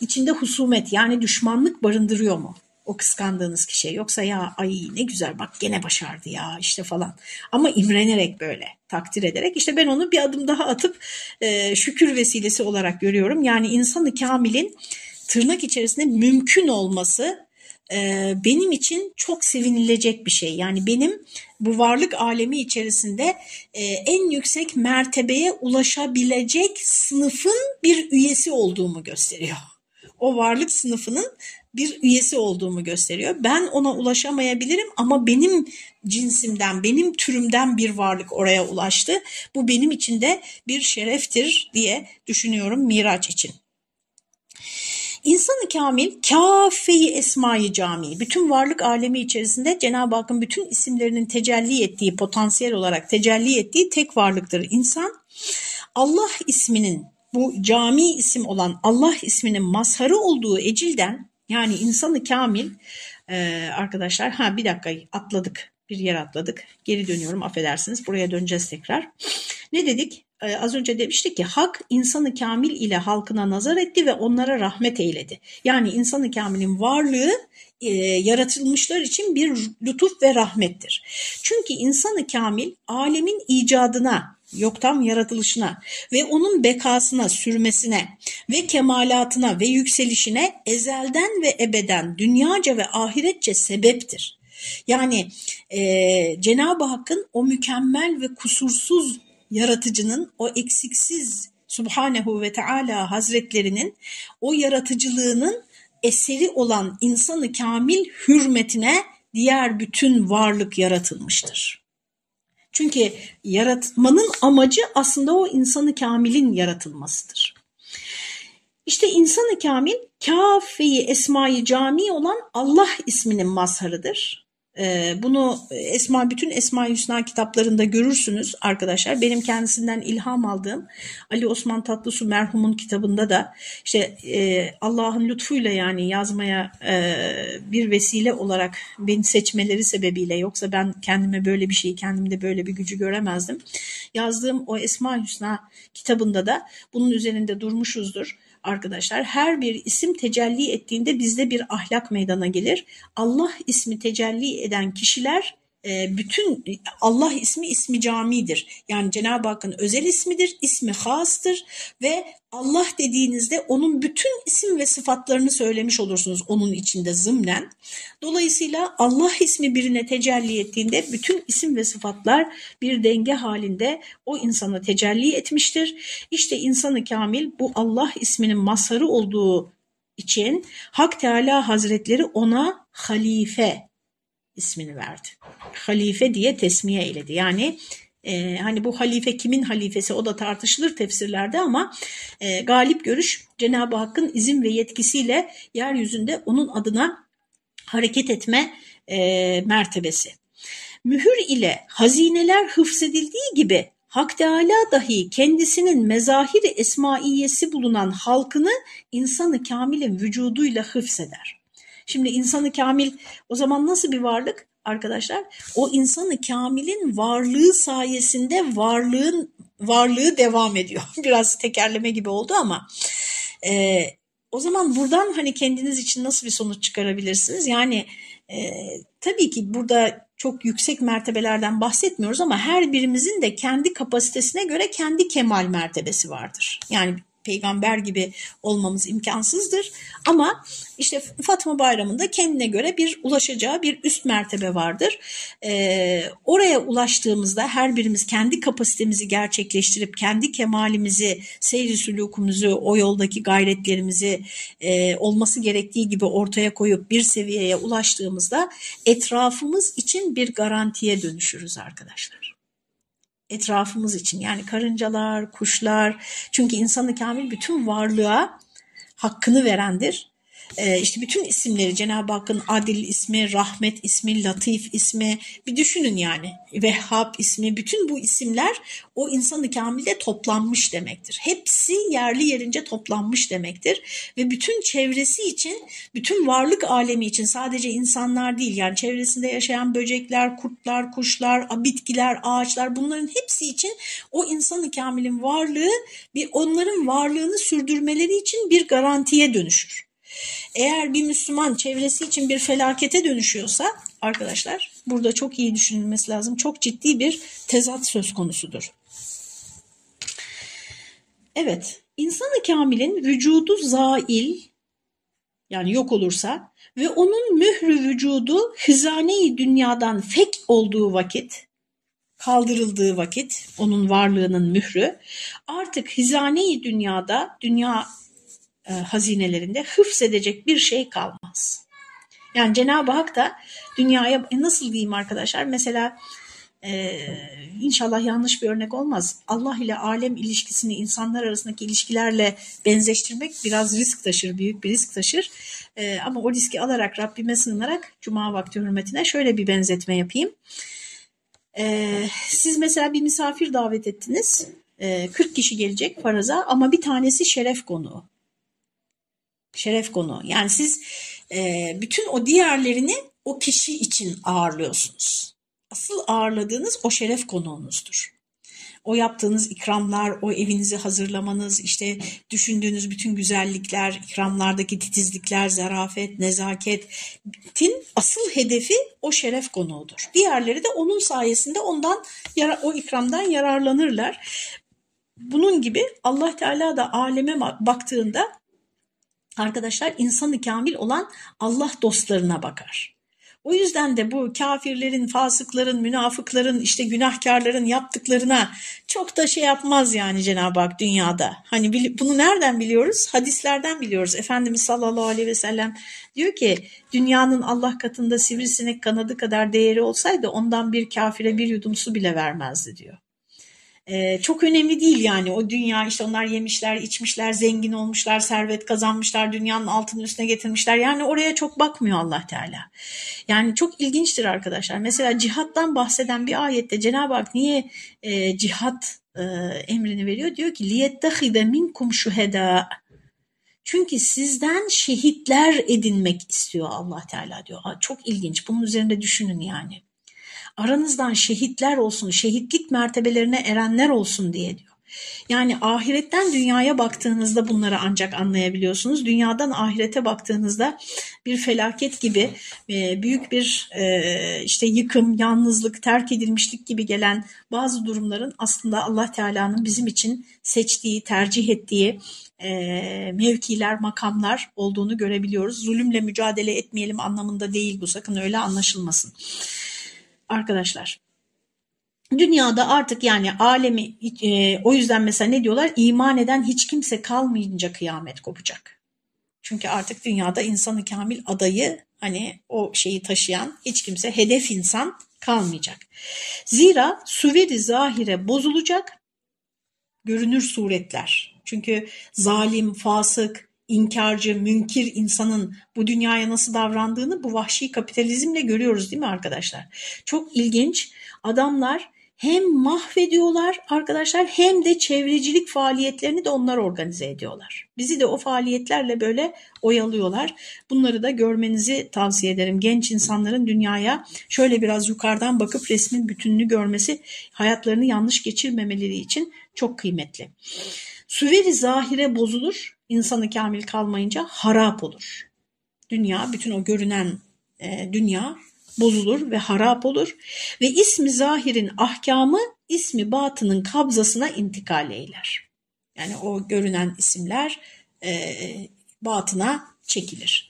içinde husumet yani düşmanlık barındırıyor mu? O kıskandığınız kişiye. Yoksa ya ay ne güzel bak gene başardı ya işte falan. Ama imrenerek böyle takdir ederek işte ben onu bir adım daha atıp e, şükür vesilesi olarak görüyorum. Yani insanı kamilin tırnak içerisinde mümkün olması e, benim için çok sevinilecek bir şey. Yani benim bu varlık alemi içerisinde e, en yüksek mertebeye ulaşabilecek sınıfın bir üyesi olduğumu gösteriyor. O varlık sınıfının bir üyesi olduğumu gösteriyor. Ben ona ulaşamayabilirim ama benim cinsimden, benim türümden bir varlık oraya ulaştı. Bu benim için de bir şereftir diye düşünüyorum Miraç için. İnsanı kamil, kafeyi esmayı cami, bütün varlık alemi içerisinde Cenab-ı Hakk'ın bütün isimlerinin tecelli ettiği, potansiyel olarak tecelli ettiği tek varlıktır insan. Allah isminin, bu cami isim olan Allah isminin mazharı olduğu ecilden, yani insanı kamil, e, arkadaşlar, ha bir dakika atladık, bir yer atladık, geri dönüyorum affedersiniz, buraya döneceğiz tekrar. Ne dedik? Ee, az önce demiştik ki hak insanı kamil ile halkına nazar etti ve onlara rahmet eyledi. Yani insanı kamilin varlığı e, yaratılmışlar için bir lütuf ve rahmettir. Çünkü insanı kamil alemin icadına, yoktan yaratılışına ve onun bekasına, sürmesine ve kemalatına ve yükselişine ezelden ve ebeden, dünyaca ve ahiretçe sebeptir. Yani e, Cenab-ı Hakk'ın o mükemmel ve kusursuz yaratıcının o eksiksiz Subhanehu ve Teala Hazretlerinin o yaratıcılığının eseri olan insanı kamil hürmetine diğer bütün varlık yaratılmıştır. Çünkü yaratmanın amacı aslında o insanı kamilin yaratılmasıdır. İşte insanı kamil kafeyi esmayı cami olan Allah isminin mazharıdır. Ee, bunu Esma bütün Esma Hüsna kitaplarında görürsünüz arkadaşlar. Benim kendisinden ilham aldığım Ali Osman Tatlısu merhumun kitabında da işte e, Allah'ın lütfuyla yani yazmaya e, bir vesile olarak beni seçmeleri sebebiyle yoksa ben kendime böyle bir şeyi kendimde böyle bir gücü göremezdim. Yazdığım o Esma Hüsna kitabında da bunun üzerinde durmuşuzdur arkadaşlar her bir isim tecelli ettiğinde bizde bir ahlak meydana gelir. Allah ismi tecelli eden kişiler bütün Allah ismi ismi camidir. Yani Cenab-ı Hakk'ın özel ismidir, ismi hastır ve Allah dediğinizde onun bütün isim ve sıfatlarını söylemiş olursunuz onun içinde zımnen. Dolayısıyla Allah ismi birine tecelli ettiğinde bütün isim ve sıfatlar bir denge halinde o insana tecelli etmiştir. İşte insanı kamil bu Allah isminin mazharı olduğu için Hak Teala Hazretleri ona halife ismini verdi. Halife diye tesmiye eyledi. Yani e, hani bu halife kimin halifesi o da tartışılır tefsirlerde ama e, galip görüş Cenab-ı Hakk'ın izin ve yetkisiyle yeryüzünde onun adına hareket etme e, mertebesi. Mühür ile hazineler hıfzedildiği gibi Hak Teala dahi kendisinin mezahiri esmaiyesi bulunan halkını insanı kamilin vücuduyla hıfzeder. Şimdi insanı kamil o zaman nasıl bir varlık arkadaşlar? O insanı kamilin varlığı sayesinde varlığın varlığı devam ediyor. Biraz tekerleme gibi oldu ama e, o zaman buradan hani kendiniz için nasıl bir sonuç çıkarabilirsiniz? Yani e, tabii ki burada çok yüksek mertebelerden bahsetmiyoruz ama her birimizin de kendi kapasitesine göre kendi kemal mertebesi vardır. Yani peygamber gibi olmamız imkansızdır. Ama işte Fatma Bayramı'nda kendine göre bir ulaşacağı bir üst mertebe vardır. Ee, oraya ulaştığımızda her birimiz kendi kapasitemizi gerçekleştirip kendi kemalimizi, seyri sülukumuzu, o yoldaki gayretlerimizi e, olması gerektiği gibi ortaya koyup bir seviyeye ulaştığımızda etrafımız için bir garantiye dönüşürüz arkadaşlar etrafımız için. Yani karıncalar, kuşlar. Çünkü insanı kamil bütün varlığa hakkını verendir e, işte bütün isimleri Cenab-ı Hakk'ın Adil ismi, Rahmet ismi, Latif ismi bir düşünün yani. Vehhab ismi bütün bu isimler o insanı kamilde toplanmış demektir. Hepsi yerli yerince toplanmış demektir. Ve bütün çevresi için, bütün varlık alemi için sadece insanlar değil yani çevresinde yaşayan böcekler, kurtlar, kuşlar, bitkiler, ağaçlar bunların hepsi için o insanı kamilin varlığı bir onların varlığını sürdürmeleri için bir garantiye dönüşür. Eğer bir Müslüman çevresi için bir felakete dönüşüyorsa arkadaşlar burada çok iyi düşünülmesi lazım. Çok ciddi bir tezat söz konusudur. Evet, insanı kamilin vücudu zail yani yok olursa ve onun mührü vücudu hizane dünyadan fek olduğu vakit kaldırıldığı vakit onun varlığının mührü artık hizane dünyada dünya hazinelerinde hıfzedecek bir şey kalmaz. Yani Cenab-ı Hak da dünyaya e, nasıl diyeyim arkadaşlar mesela ee, inşallah yanlış bir örnek olmaz. Allah ile alem ilişkisini insanlar arasındaki ilişkilerle benzeştirmek biraz risk taşır, büyük bir risk taşır. Ee, ama o riski alarak Rabbime sığınarak Cuma vakti hürmetine şöyle bir benzetme yapayım. Ee, siz mesela bir misafir davet ettiniz. Ee, 40 kişi gelecek faraza ama bir tanesi şeref konuğu. Şeref konuğu. Yani siz e, bütün o diğerlerini o kişi için ağırlıyorsunuz asıl ağırladığınız o şeref konuğunuzdur. O yaptığınız ikramlar, o evinizi hazırlamanız, işte düşündüğünüz bütün güzellikler, ikramlardaki titizlikler, zarafet, nezaketin asıl hedefi o şeref konuğudur. Diğerleri de onun sayesinde ondan o ikramdan yararlanırlar. Bunun gibi Allah Teala da aleme baktığında arkadaşlar insanı kamil olan Allah dostlarına bakar. O yüzden de bu kafirlerin, fasıkların, münafıkların, işte günahkarların yaptıklarına çok da şey yapmaz yani Cenab-ı Hak dünyada. Hani bunu nereden biliyoruz? Hadislerden biliyoruz. Efendimiz sallallahu aleyhi ve sellem diyor ki dünyanın Allah katında sivrisinek kanadı kadar değeri olsaydı ondan bir kafire bir yudum su bile vermezdi diyor. Ee, çok önemli değil yani o dünya işte onlar yemişler, içmişler, zengin olmuşlar, servet kazanmışlar, dünyanın altının üstüne getirmişler. Yani oraya çok bakmıyor Allah Teala. Yani çok ilginçtir arkadaşlar. Mesela cihattan bahseden bir ayette Cenab-ı Hak niye e, cihat e, emrini veriyor? Diyor ki liyettehide minkum şuheda. Çünkü sizden şehitler edinmek istiyor Allah Teala diyor. Çok ilginç. Bunun üzerinde düşünün yani aranızdan şehitler olsun, şehitlik mertebelerine erenler olsun diye diyor. Yani ahiretten dünyaya baktığınızda bunları ancak anlayabiliyorsunuz. Dünyadan ahirete baktığınızda bir felaket gibi e, büyük bir e, işte yıkım, yalnızlık, terk edilmişlik gibi gelen bazı durumların aslında Allah Teala'nın bizim için seçtiği, tercih ettiği e, mevkiler, makamlar olduğunu görebiliyoruz. Zulümle mücadele etmeyelim anlamında değil bu sakın öyle anlaşılmasın arkadaşlar. Dünyada artık yani alemi e, o yüzden mesela ne diyorlar? İman eden hiç kimse kalmayınca kıyamet kopacak. Çünkü artık dünyada insanı kamil adayı hani o şeyi taşıyan hiç kimse hedef insan kalmayacak. Zira suveri zahire bozulacak görünür suretler. Çünkü zalim, fasık, inkarcı, münkir insanın bu dünyaya nasıl davrandığını bu vahşi kapitalizmle görüyoruz değil mi arkadaşlar? Çok ilginç. Adamlar hem mahvediyorlar arkadaşlar hem de çevrecilik faaliyetlerini de onlar organize ediyorlar. Bizi de o faaliyetlerle böyle oyalıyorlar. Bunları da görmenizi tavsiye ederim. Genç insanların dünyaya şöyle biraz yukarıdan bakıp resmin bütününü görmesi hayatlarını yanlış geçirmemeleri için çok kıymetli. Süveri zahire bozulur, insanı kamil kalmayınca harap olur. Dünya, bütün o görünen e, dünya bozulur ve harap olur ve ismi zahirin ahkamı ismi batının kabzasına intikal eyler. Yani o görünen isimler e, batına çekilir.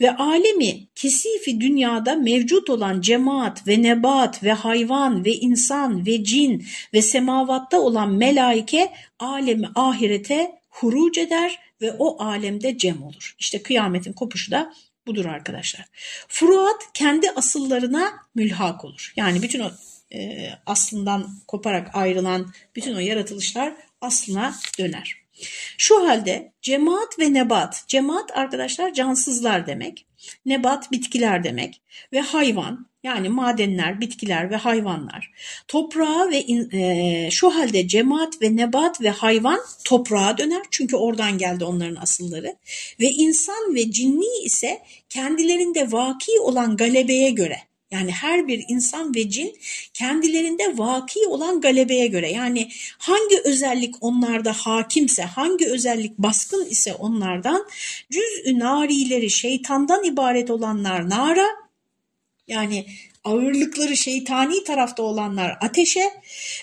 Ve alemi kesifi dünyada mevcut olan cemaat ve nebat ve hayvan ve insan ve cin ve semavatta olan melaike alemi ahirete huruc eder ve o alemde cem olur. İşte kıyametin kopuşu da budur arkadaşlar. Furuat kendi asıllarına mülhak olur. Yani bütün o e, aslından koparak ayrılan bütün o yaratılışlar aslına döner. Şu halde cemaat ve nebat, cemaat arkadaşlar cansızlar demek, nebat bitkiler demek ve hayvan yani madenler, bitkiler ve hayvanlar. Toprağa ve e, şu halde cemaat ve nebat ve hayvan toprağa döner çünkü oradan geldi onların asılları. Ve insan ve cinni ise kendilerinde vaki olan galebeye göre yani her bir insan ve cin kendilerinde vaki olan galebeye göre yani hangi özellik onlarda hakimse, hangi özellik baskın ise onlardan cüz-ü narileri şeytandan ibaret olanlar nara yani ağırlıkları şeytani tarafta olanlar ateşe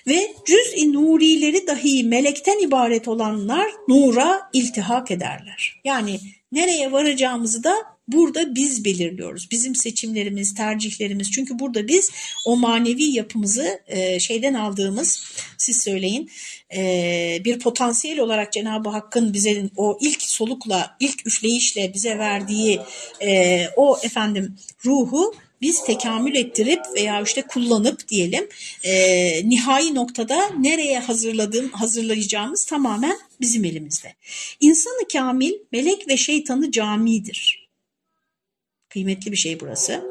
ve cüz-i nurileri dahi melekten ibaret olanlar nura iltihak ederler. Yani nereye varacağımızı da burada biz belirliyoruz. Bizim seçimlerimiz, tercihlerimiz. Çünkü burada biz o manevi yapımızı e, şeyden aldığımız, siz söyleyin, e, bir potansiyel olarak Cenab-ı Hakk'ın bize o ilk solukla, ilk üfleyişle bize verdiği e, o efendim ruhu biz tekamül ettirip veya işte kullanıp diyelim e, nihai noktada nereye hazırladığım hazırlayacağımız tamamen bizim elimizde. İnsanı kamil melek ve şeytanı camidir. Kıymetli bir şey burası.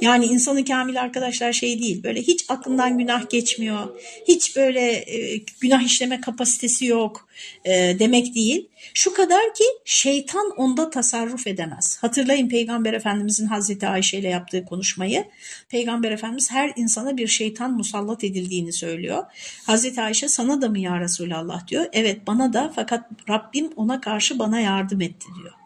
Yani insanı kamil arkadaşlar şey değil böyle hiç aklından günah geçmiyor. Hiç böyle e, günah işleme kapasitesi yok e, demek değil. Şu kadar ki şeytan onda tasarruf edemez. Hatırlayın Peygamber Efendimizin Hazreti Ayşe ile yaptığı konuşmayı. Peygamber Efendimiz her insana bir şeytan musallat edildiğini söylüyor. Hazreti Ayşe sana da mı ya Resulallah diyor. Evet bana da fakat Rabbim ona karşı bana yardım etti diyor.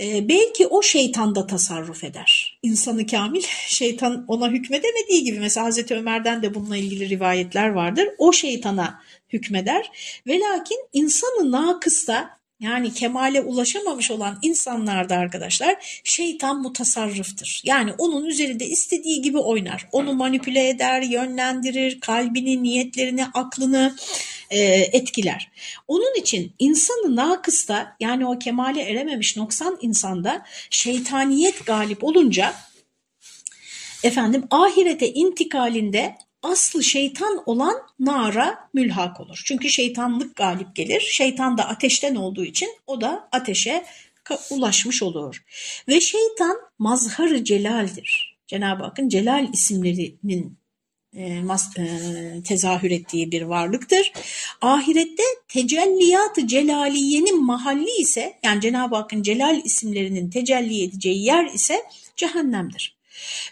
E, belki o şeytan da tasarruf eder. İnsanı kamil şeytan ona hükmedemediği gibi mesela Hazreti Ömer'den de bununla ilgili rivayetler vardır. O şeytana hükmeder ve lakin insanı nakısta yani kemale ulaşamamış olan insanlarda arkadaşlar şeytan mutasarrıftır. Yani onun üzerinde istediği gibi oynar. Onu manipüle eder, yönlendirir, kalbini, niyetlerini, aklını e, etkiler. Onun için insanı nakısta yani o kemale erememiş noksan insanda şeytaniyet galip olunca efendim ahirete intikalinde aslı şeytan olan nara mülhak olur. Çünkü şeytanlık galip gelir. Şeytan da ateşten olduğu için o da ateşe ulaşmış olur. Ve şeytan mazharı celaldir. Cenab-ı Hakk'ın celal isimlerinin e, e, tezahür ettiği bir varlıktır. Ahirette tecelliyat-ı celaliyenin mahalli ise yani Cenab-ı Hakk'ın celal isimlerinin tecelli edeceği yer ise cehennemdir.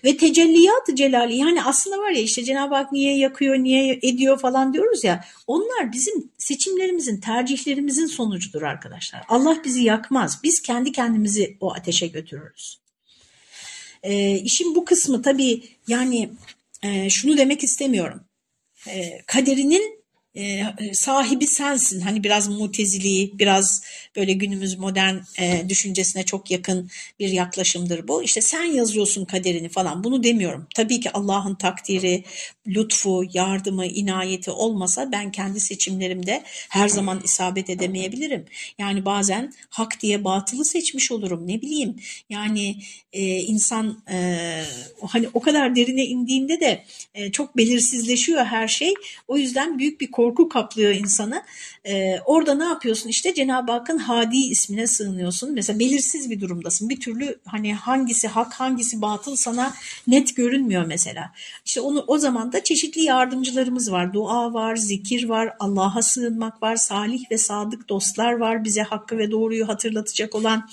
Ve tecelliyat celali yani aslında var ya işte Cenab-ı Hak niye yakıyor, niye ediyor falan diyoruz ya onlar bizim seçimlerimizin, tercihlerimizin sonucudur arkadaşlar. Allah bizi yakmaz. Biz kendi kendimizi o ateşe götürürüz. Ee, işin bu kısmı tabii yani e, şunu demek istemiyorum. E, kaderinin e, sahibi sensin. Hani biraz mutezili, biraz böyle günümüz modern e, düşüncesine çok yakın bir yaklaşımdır bu. İşte sen yazıyorsun kaderini falan bunu demiyorum. Tabii ki Allah'ın takdiri, lütfu, yardımı, inayeti olmasa ben kendi seçimlerimde her zaman isabet edemeyebilirim. Yani bazen hak diye batılı seçmiş olurum ne bileyim. Yani e, insan e, hani o kadar derine indiğinde de e, çok belirsizleşiyor her şey. O yüzden büyük bir korku kaplıyor insanı. E, orada ne yapıyorsun? İşte Cenab-ı Hakk'ın Hadi ismine sığınıyorsun. Mesela belirsiz bir durumdasın. Bir türlü hani hangisi hak hangisi batıl sana net görünmüyor mesela. İşte onu o zaman da çeşitli yardımcılarımız var. Dua var, zikir var, Allah'a sığınmak var, salih ve sadık dostlar var. Bize hakkı ve doğruyu hatırlatacak olan.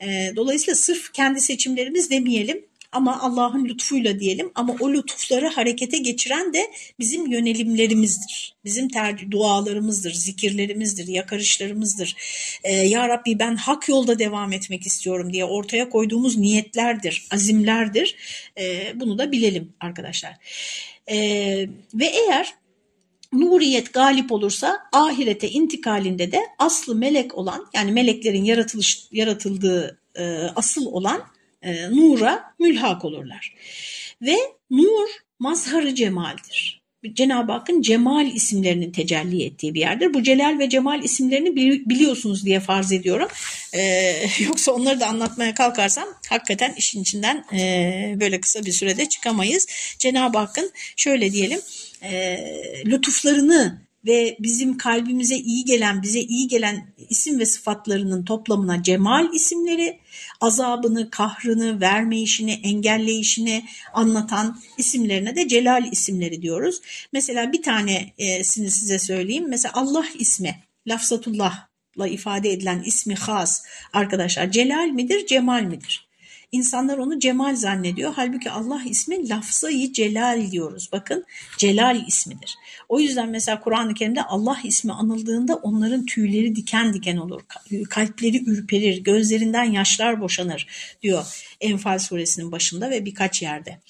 E, dolayısıyla sırf kendi seçimlerimiz demeyelim ama Allah'ın lütfuyla diyelim ama o lütufları harekete geçiren de bizim yönelimlerimizdir. Bizim tercih, dualarımızdır, zikirlerimizdir, yakarışlarımızdır. Ee, ya Rabbi ben hak yolda devam etmek istiyorum diye ortaya koyduğumuz niyetlerdir, azimlerdir. Ee, bunu da bilelim arkadaşlar. Ee, ve eğer nuriyet galip olursa ahirete intikalinde de aslı melek olan yani meleklerin yaratılış, yaratıldığı e, asıl olan e, nura mülhak olurlar. Ve nur mazharı cemaldir. Cenab-ı Hakk'ın cemal isimlerinin tecelli ettiği bir yerdir. Bu celal ve cemal isimlerini biliyorsunuz diye farz ediyorum. Ee, yoksa onları da anlatmaya kalkarsam hakikaten işin içinden e, böyle kısa bir sürede çıkamayız. Cenab-ı Hakk'ın şöyle diyelim e, lütuflarını ve bizim kalbimize iyi gelen, bize iyi gelen isim ve sıfatlarının toplamına cemal isimleri, azabını, kahrını, vermeyişini, engelleyişini anlatan isimlerine de celal isimleri diyoruz. Mesela bir tanesini size söyleyeyim. Mesela Allah ismi, lafzatullah'la ifade edilen ismi has arkadaşlar celal midir, cemal midir? İnsanlar onu cemal zannediyor. Halbuki Allah ismi lafzayı celal diyoruz. Bakın celal ismidir. O yüzden mesela Kur'an-ı Kerim'de Allah ismi anıldığında onların tüyleri diken diken olur. Kalpleri ürperir, gözlerinden yaşlar boşanır diyor Enfal suresinin başında ve birkaç yerde.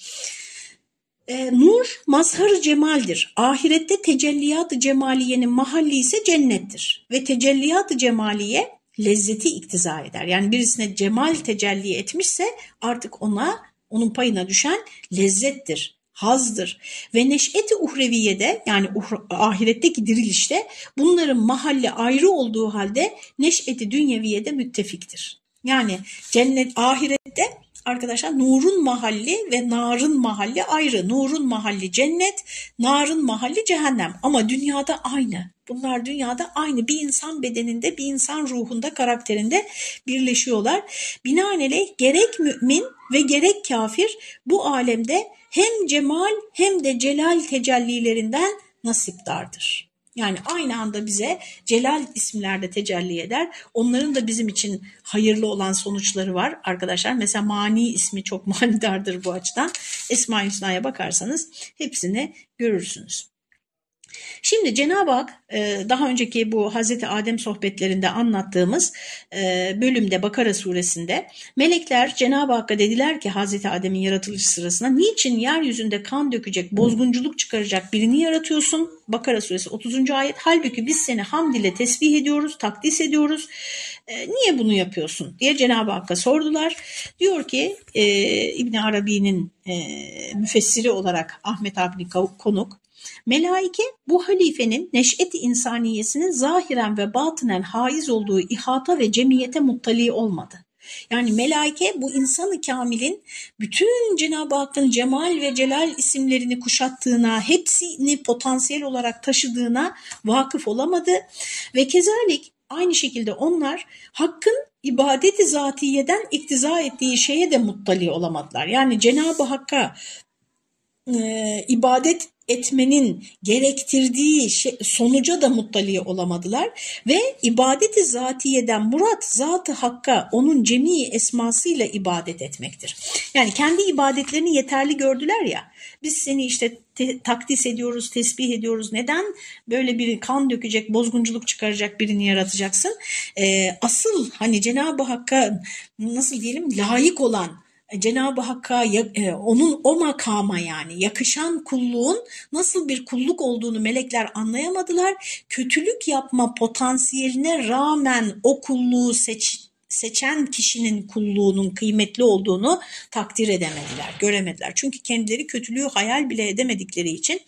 E, nur mazharı cemaldir. Ahirette tecelliyat-ı cemaliyenin mahalli ise cennettir. Ve tecelliyat-ı cemaliye lezzeti iktiza eder. Yani birisine cemal tecelli etmişse artık ona onun payına düşen lezzettir, hazdır. Ve neşeti uhreviyede yani ahiretteki dirilişte bunların mahalle ayrı olduğu halde neşeti dünyeviyede müttefiktir. Yani cennet ahirette arkadaşlar nurun mahalli ve narın mahalli ayrı. Nurun mahalli cennet, narın mahalli cehennem. Ama dünyada aynı. Bunlar dünyada aynı bir insan bedeninde, bir insan ruhunda, karakterinde birleşiyorlar. Binaenaleyh gerek mümin ve gerek kafir bu alemde hem cemal hem de celal tecellilerinden nasiptardır. Yani aynı anda bize Celal isimlerde tecelli eder. Onların da bizim için hayırlı olan sonuçları var arkadaşlar. Mesela Mani ismi çok manidardır bu açıdan. Esma-i Hüsna'ya bakarsanız hepsini görürsünüz. Şimdi Cenab-ı Hak e, daha önceki bu Hazreti Adem sohbetlerinde anlattığımız e, bölümde Bakara suresinde melekler Cenab-ı Hakk'a dediler ki Hazreti Adem'in yaratılış sırasında niçin yeryüzünde kan dökecek, bozgunculuk çıkaracak birini yaratıyorsun? Bakara suresi 30. ayet. Halbuki biz seni hamd ile tesbih ediyoruz, takdis ediyoruz. E, niye bunu yapıyorsun diye Cenab-ı Hakk'a sordular. Diyor ki e, İbn Arabi'nin müfessiri olarak Ahmet abini konuk Melaike bu halifenin neş'et-i insaniyesinin zahiren ve batınen haiz olduğu ihata ve cemiyete muttali olmadı. Yani melaike bu insanı kamilin bütün Cenab-ı Hakk'ın cemal ve celal isimlerini kuşattığına, hepsini potansiyel olarak taşıdığına vakıf olamadı. Ve kezalik aynı şekilde onlar Hakk'ın ibadeti zatiyeden iktiza ettiği şeye de muttali olamadılar. Yani Cenab-ı Hakk'a e, ibadet etmenin gerektirdiği şey, sonuca da muttali olamadılar ve ibadeti zatiyeden murat zatı hakka onun cemi esmasıyla ibadet etmektir. Yani kendi ibadetlerini yeterli gördüler ya biz seni işte te, takdis ediyoruz, tesbih ediyoruz. Neden böyle bir kan dökecek, bozgunculuk çıkaracak birini yaratacaksın? Ee, asıl hani Cenab-ı Hakk'a nasıl diyelim layık olan Cenab-ı Hakk'a e, onun o makama yani yakışan kulluğun nasıl bir kulluk olduğunu melekler anlayamadılar. Kötülük yapma potansiyeline rağmen o kulluğu seç, seçen kişinin kulluğunun kıymetli olduğunu takdir edemediler, göremediler. Çünkü kendileri kötülüğü hayal bile edemedikleri için,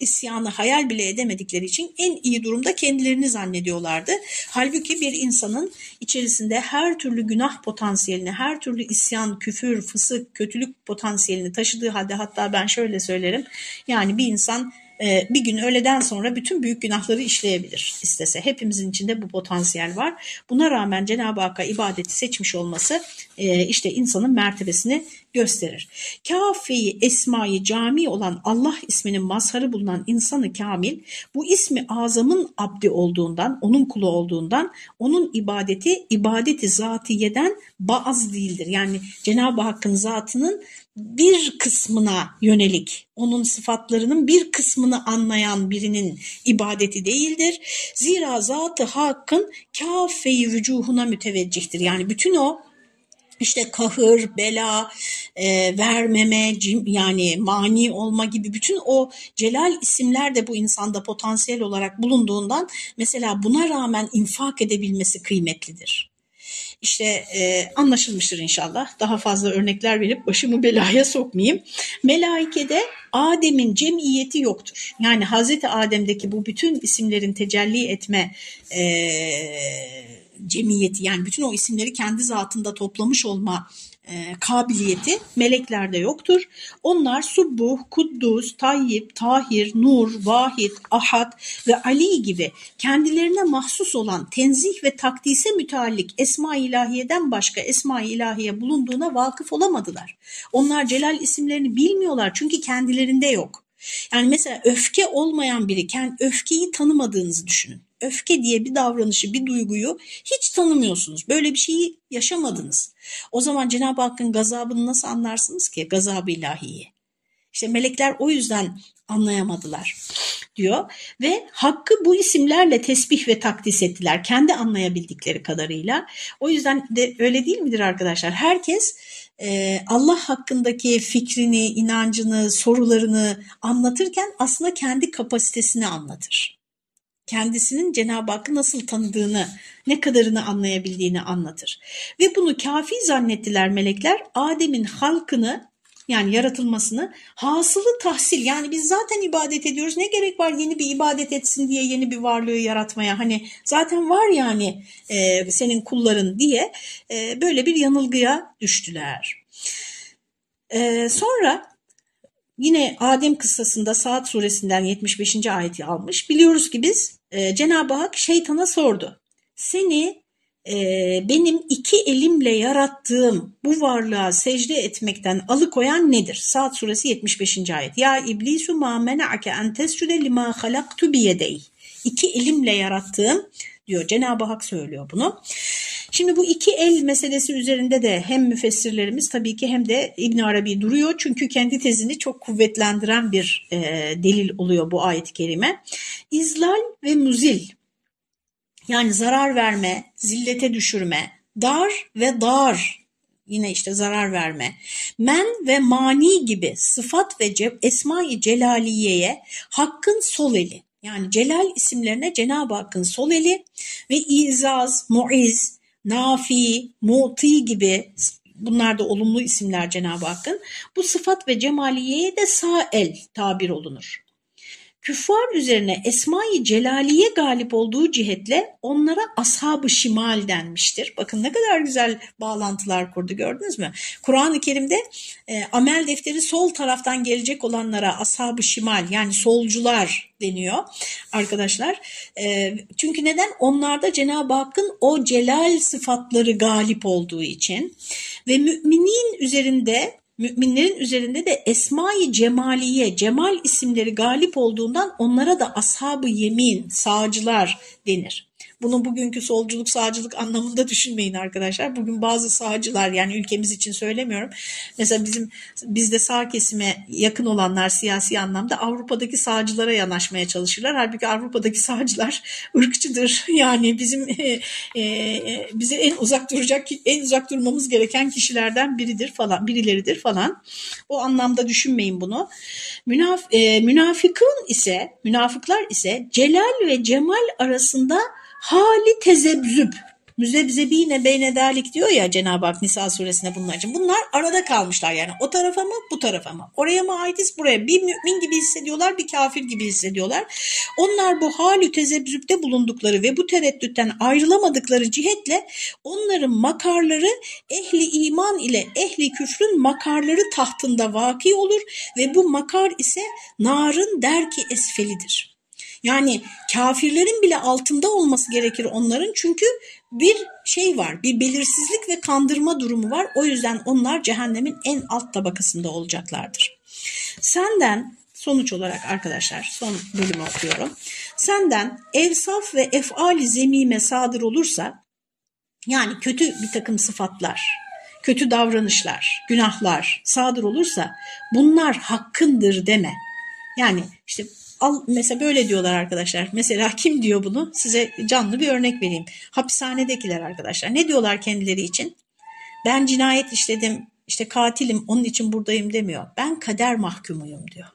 isyanı hayal bile edemedikleri için en iyi durumda kendilerini zannediyorlardı. Halbuki bir insanın içerisinde her türlü günah potansiyelini, her türlü isyan, küfür, fısık, kötülük potansiyelini taşıdığı halde hatta ben şöyle söylerim. Yani bir insan e, bir gün öğleden sonra bütün büyük günahları işleyebilir istese. Hepimizin içinde bu potansiyel var. Buna rağmen Cenab-ı Hakk'a ibadeti seçmiş olması e, işte insanın mertebesini gösterir. Kafi esmayı cami olan Allah isminin mazharı bulunan insanı kamil bu ismi azamın abdi olduğundan, onun kulu olduğundan onun ibadeti ibadeti zatiyeden bazı değildir. Yani Cenab-ı Hakk'ın zatının bir kısmına yönelik, onun sıfatlarının bir kısmını anlayan birinin ibadeti değildir. Zira zatı hakkın kâfe-i vücuhuna müteveccihtir. Yani bütün o işte kahır, bela, e, vermeme, cim, yani mani olma gibi bütün o celal isimler de bu insanda potansiyel olarak bulunduğundan mesela buna rağmen infak edebilmesi kıymetlidir. İşte e, anlaşılmıştır inşallah. Daha fazla örnekler verip başımı belaya sokmayayım. Melaikede Adem'in cemiyeti yoktur. Yani Hazreti Adem'deki bu bütün isimlerin tecelli etme e, cemiyeti yani bütün o isimleri kendi zatında toplamış olma e, kabiliyeti meleklerde yoktur. Onlar Subbuh, Kuddus, Tayyip, Tahir, Nur, Vahid, Ahad ve Ali gibi kendilerine mahsus olan tenzih ve takdise müteallik Esma-i İlahiye'den başka Esma-i İlahiye bulunduğuna vakıf olamadılar. Onlar Celal isimlerini bilmiyorlar çünkü kendilerinde yok. Yani mesela öfke olmayan biri, öfkeyi tanımadığınızı düşünün öfke diye bir davranışı, bir duyguyu hiç tanımıyorsunuz. Böyle bir şeyi yaşamadınız. O zaman Cenab-ı Hakk'ın gazabını nasıl anlarsınız ki? Gazabı ilahiyi. İşte melekler o yüzden anlayamadılar diyor ve hakkı bu isimlerle tesbih ve takdis ettiler kendi anlayabildikleri kadarıyla. O yüzden de öyle değil midir arkadaşlar? Herkes e, Allah hakkındaki fikrini, inancını, sorularını anlatırken aslında kendi kapasitesini anlatır. Kendisinin Cenab-ı Hakk'ı nasıl tanıdığını, ne kadarını anlayabildiğini anlatır. Ve bunu kafi zannettiler melekler Adem'in halkını yani yaratılmasını hasılı tahsil yani biz zaten ibadet ediyoruz ne gerek var yeni bir ibadet etsin diye yeni bir varlığı yaratmaya hani zaten var yani e, senin kulların diye e, böyle bir yanılgıya düştüler. E, sonra yine Adem kıssasında Saat suresinden 75. ayeti almış biliyoruz ki biz e, Cenab-ı Hak şeytana sordu seni e, benim iki elimle yarattığım bu varlığa secde etmekten alıkoyan nedir? Saat suresi 75. ayet. Ya iblisu ma mena'ake en tescude lima halaktu biyedey. İki elimle yarattığım diyor Cenab-ı Hak söylüyor bunu. Şimdi bu iki el meselesi üzerinde de hem müfessirlerimiz tabii ki hem de İbn Arabi duruyor. Çünkü kendi tezini çok kuvvetlendiren bir e, delil oluyor bu ayet-i kerime. İzlal ve muzil yani zarar verme, zillete düşürme, dar ve dar yine işte zarar verme. Men ve mani gibi sıfat ve esma-i celaliyeye hakkın sol eli. Yani celal isimlerine Cenab-ı Hakk'ın sol eli ve izaz, muiz, nafi, muti gibi bunlar da olumlu isimler Cenab-ı Hakk'ın. Bu sıfat ve cemaliyeye de sağ el tabir olunur küffar üzerine Esma-i Celaliye galip olduğu cihetle onlara ashab-ı şimal denmiştir. Bakın ne kadar güzel bağlantılar kurdu gördünüz mü? Kur'an-ı Kerim'de e, amel defteri sol taraftan gelecek olanlara ashab-ı şimal yani solcular deniyor arkadaşlar. E, çünkü neden? Onlarda Cenab-ı Hakk'ın o celal sıfatları galip olduğu için ve müminin üzerinde müminlerin üzerinde de Esma-i Cemaliye, Cemal isimleri galip olduğundan onlara da ashab-ı yemin, sağcılar denir. Bunu bugünkü solculuk sağcılık anlamında düşünmeyin arkadaşlar. Bugün bazı sağcılar yani ülkemiz için söylemiyorum. Mesela bizim bizde sağ kesime yakın olanlar siyasi anlamda Avrupa'daki sağcılara yanaşmaya çalışırlar. Halbuki Avrupa'daki sağcılar ırkçıdır. Yani bizim e, e, bize en uzak duracak en uzak durmamız gereken kişilerden biridir falan, birileridir falan. O anlamda düşünmeyin bunu. Münaf, e, münafıkın ise münafıklar ise celal ve cemal arasında hali tezebzüb müzebzebine beyne dalik diyor ya Cenab-ı Hak Nisa suresinde bunlar için. Bunlar arada kalmışlar yani o tarafa mı bu tarafa mı? Oraya mı aitiz buraya? Bir mümin gibi hissediyorlar bir kafir gibi hissediyorlar. Onlar bu hali tezebzüpte bulundukları ve bu tereddütten ayrılamadıkları cihetle onların makarları ehli iman ile ehli küfrün makarları tahtında vaki olur ve bu makar ise narın derki esfelidir. Yani kafirlerin bile altında olması gerekir onların çünkü bir şey var, bir belirsizlik ve kandırma durumu var. O yüzden onlar cehennemin en alt tabakasında olacaklardır. Senden sonuç olarak arkadaşlar son bölümü okuyorum. Senden evsaf ve efali zemime sadır olursa yani kötü bir takım sıfatlar, kötü davranışlar, günahlar sadır olursa bunlar hakkındır deme. Yani işte Al, mesela böyle diyorlar arkadaşlar. Mesela kim diyor bunu? Size canlı bir örnek vereyim. Hapishanedekiler arkadaşlar. Ne diyorlar kendileri için? Ben cinayet işledim, işte katilim, onun için buradayım demiyor. Ben kader mahkumuyum diyor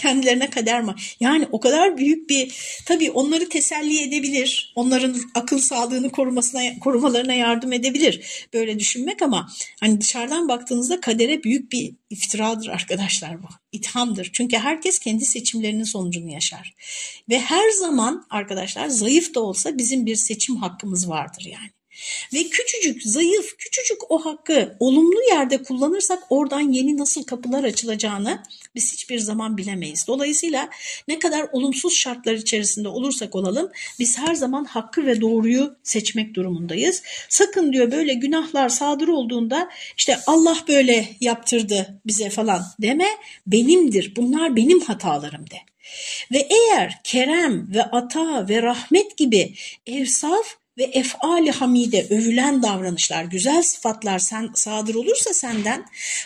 kendilerine kader mi? Yani o kadar büyük bir tabii onları teselli edebilir. Onların akıl sağlığını korumasına korumalarına yardım edebilir. Böyle düşünmek ama hani dışarıdan baktığınızda kadere büyük bir iftiradır arkadaşlar bu. İthamdır. Çünkü herkes kendi seçimlerinin sonucunu yaşar. Ve her zaman arkadaşlar zayıf da olsa bizim bir seçim hakkımız vardır yani. Ve küçücük, zayıf, küçücük o hakkı olumlu yerde kullanırsak oradan yeni nasıl kapılar açılacağını biz hiçbir zaman bilemeyiz. Dolayısıyla ne kadar olumsuz şartlar içerisinde olursak olalım biz her zaman hakkı ve doğruyu seçmek durumundayız. Sakın diyor böyle günahlar sadır olduğunda işte Allah böyle yaptırdı bize falan deme benimdir bunlar benim hatalarım de. Ve eğer kerem ve ata ve rahmet gibi evsaf ve efali hamide övülen davranışlar, güzel sıfatlar sen sadır olursa senden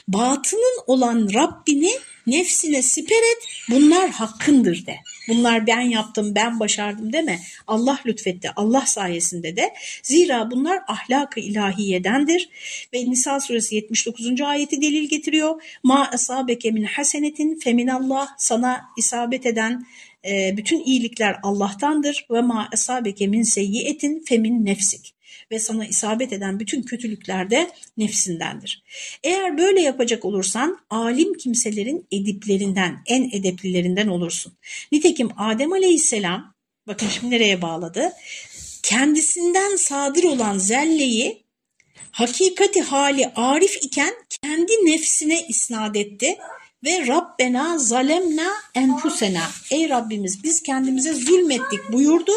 batının olan Rabbini Nefsine siper et bunlar hakkındır de. Bunlar ben yaptım ben başardım deme. Allah lütfetti Allah sayesinde de. Zira bunlar ahlak-ı ilahiyedendir. Ve Nisa suresi 79. ayeti delil getiriyor. Ma asabeke min hasenetin feminallah sana isabet eden e, bütün iyilikler Allah'tandır ve ma esabeke min seyyiyetin femin nefsik ve sana isabet eden bütün kötülükler de nefsindendir. Eğer böyle yapacak olursan alim kimselerin ediplerinden, en edeplilerinden olursun. Nitekim Adem Aleyhisselam, bakın şimdi nereye bağladı? Kendisinden sadır olan zelleyi hakikati hali arif iken kendi nefsine isnat etti ve Rabbena zalemna enfusena ey Rabbimiz biz kendimize zulmettik buyurdu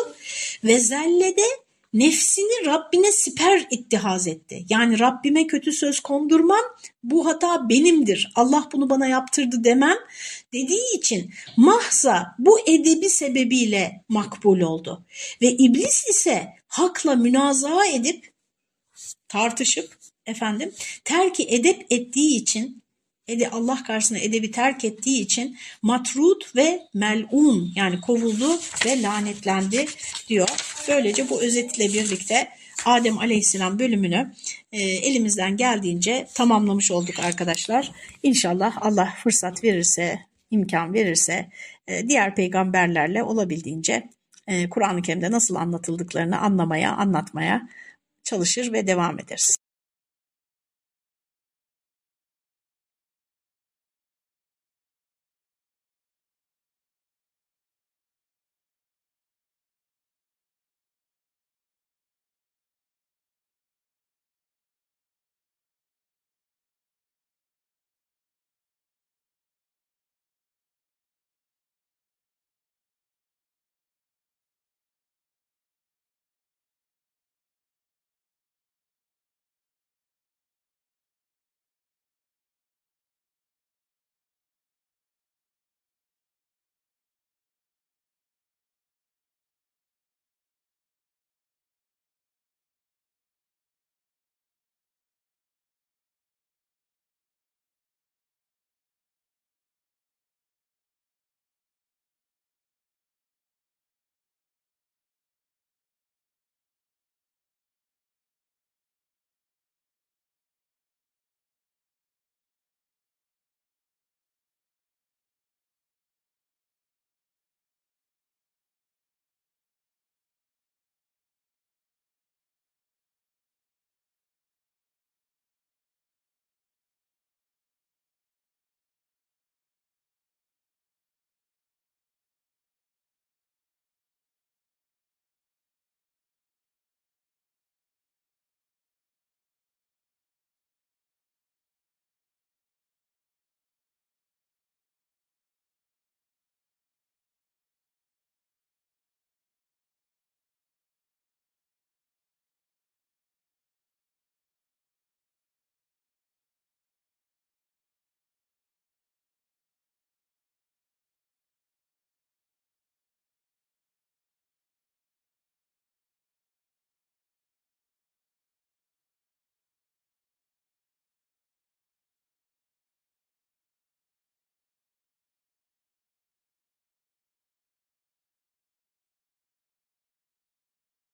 ve zellede nefsini Rabbine siper ittihaz etti. Yani Rabbime kötü söz kondurmam bu hata benimdir Allah bunu bana yaptırdı demem dediği için mahza bu edebi sebebiyle makbul oldu. Ve iblis ise hakla münazaa edip tartışıp efendim terki edep ettiği için ede Allah karşısında edebi terk ettiği için matrut ve melun yani kovuldu ve lanetlendi diyor. Böylece bu özetle birlikte Adem Aleyhisselam bölümünü e, elimizden geldiğince tamamlamış olduk arkadaşlar. İnşallah Allah fırsat verirse, imkan verirse e, diğer peygamberlerle olabildiğince e, Kur'an-ı Kerim'de nasıl anlatıldıklarını anlamaya, anlatmaya çalışır ve devam ederiz.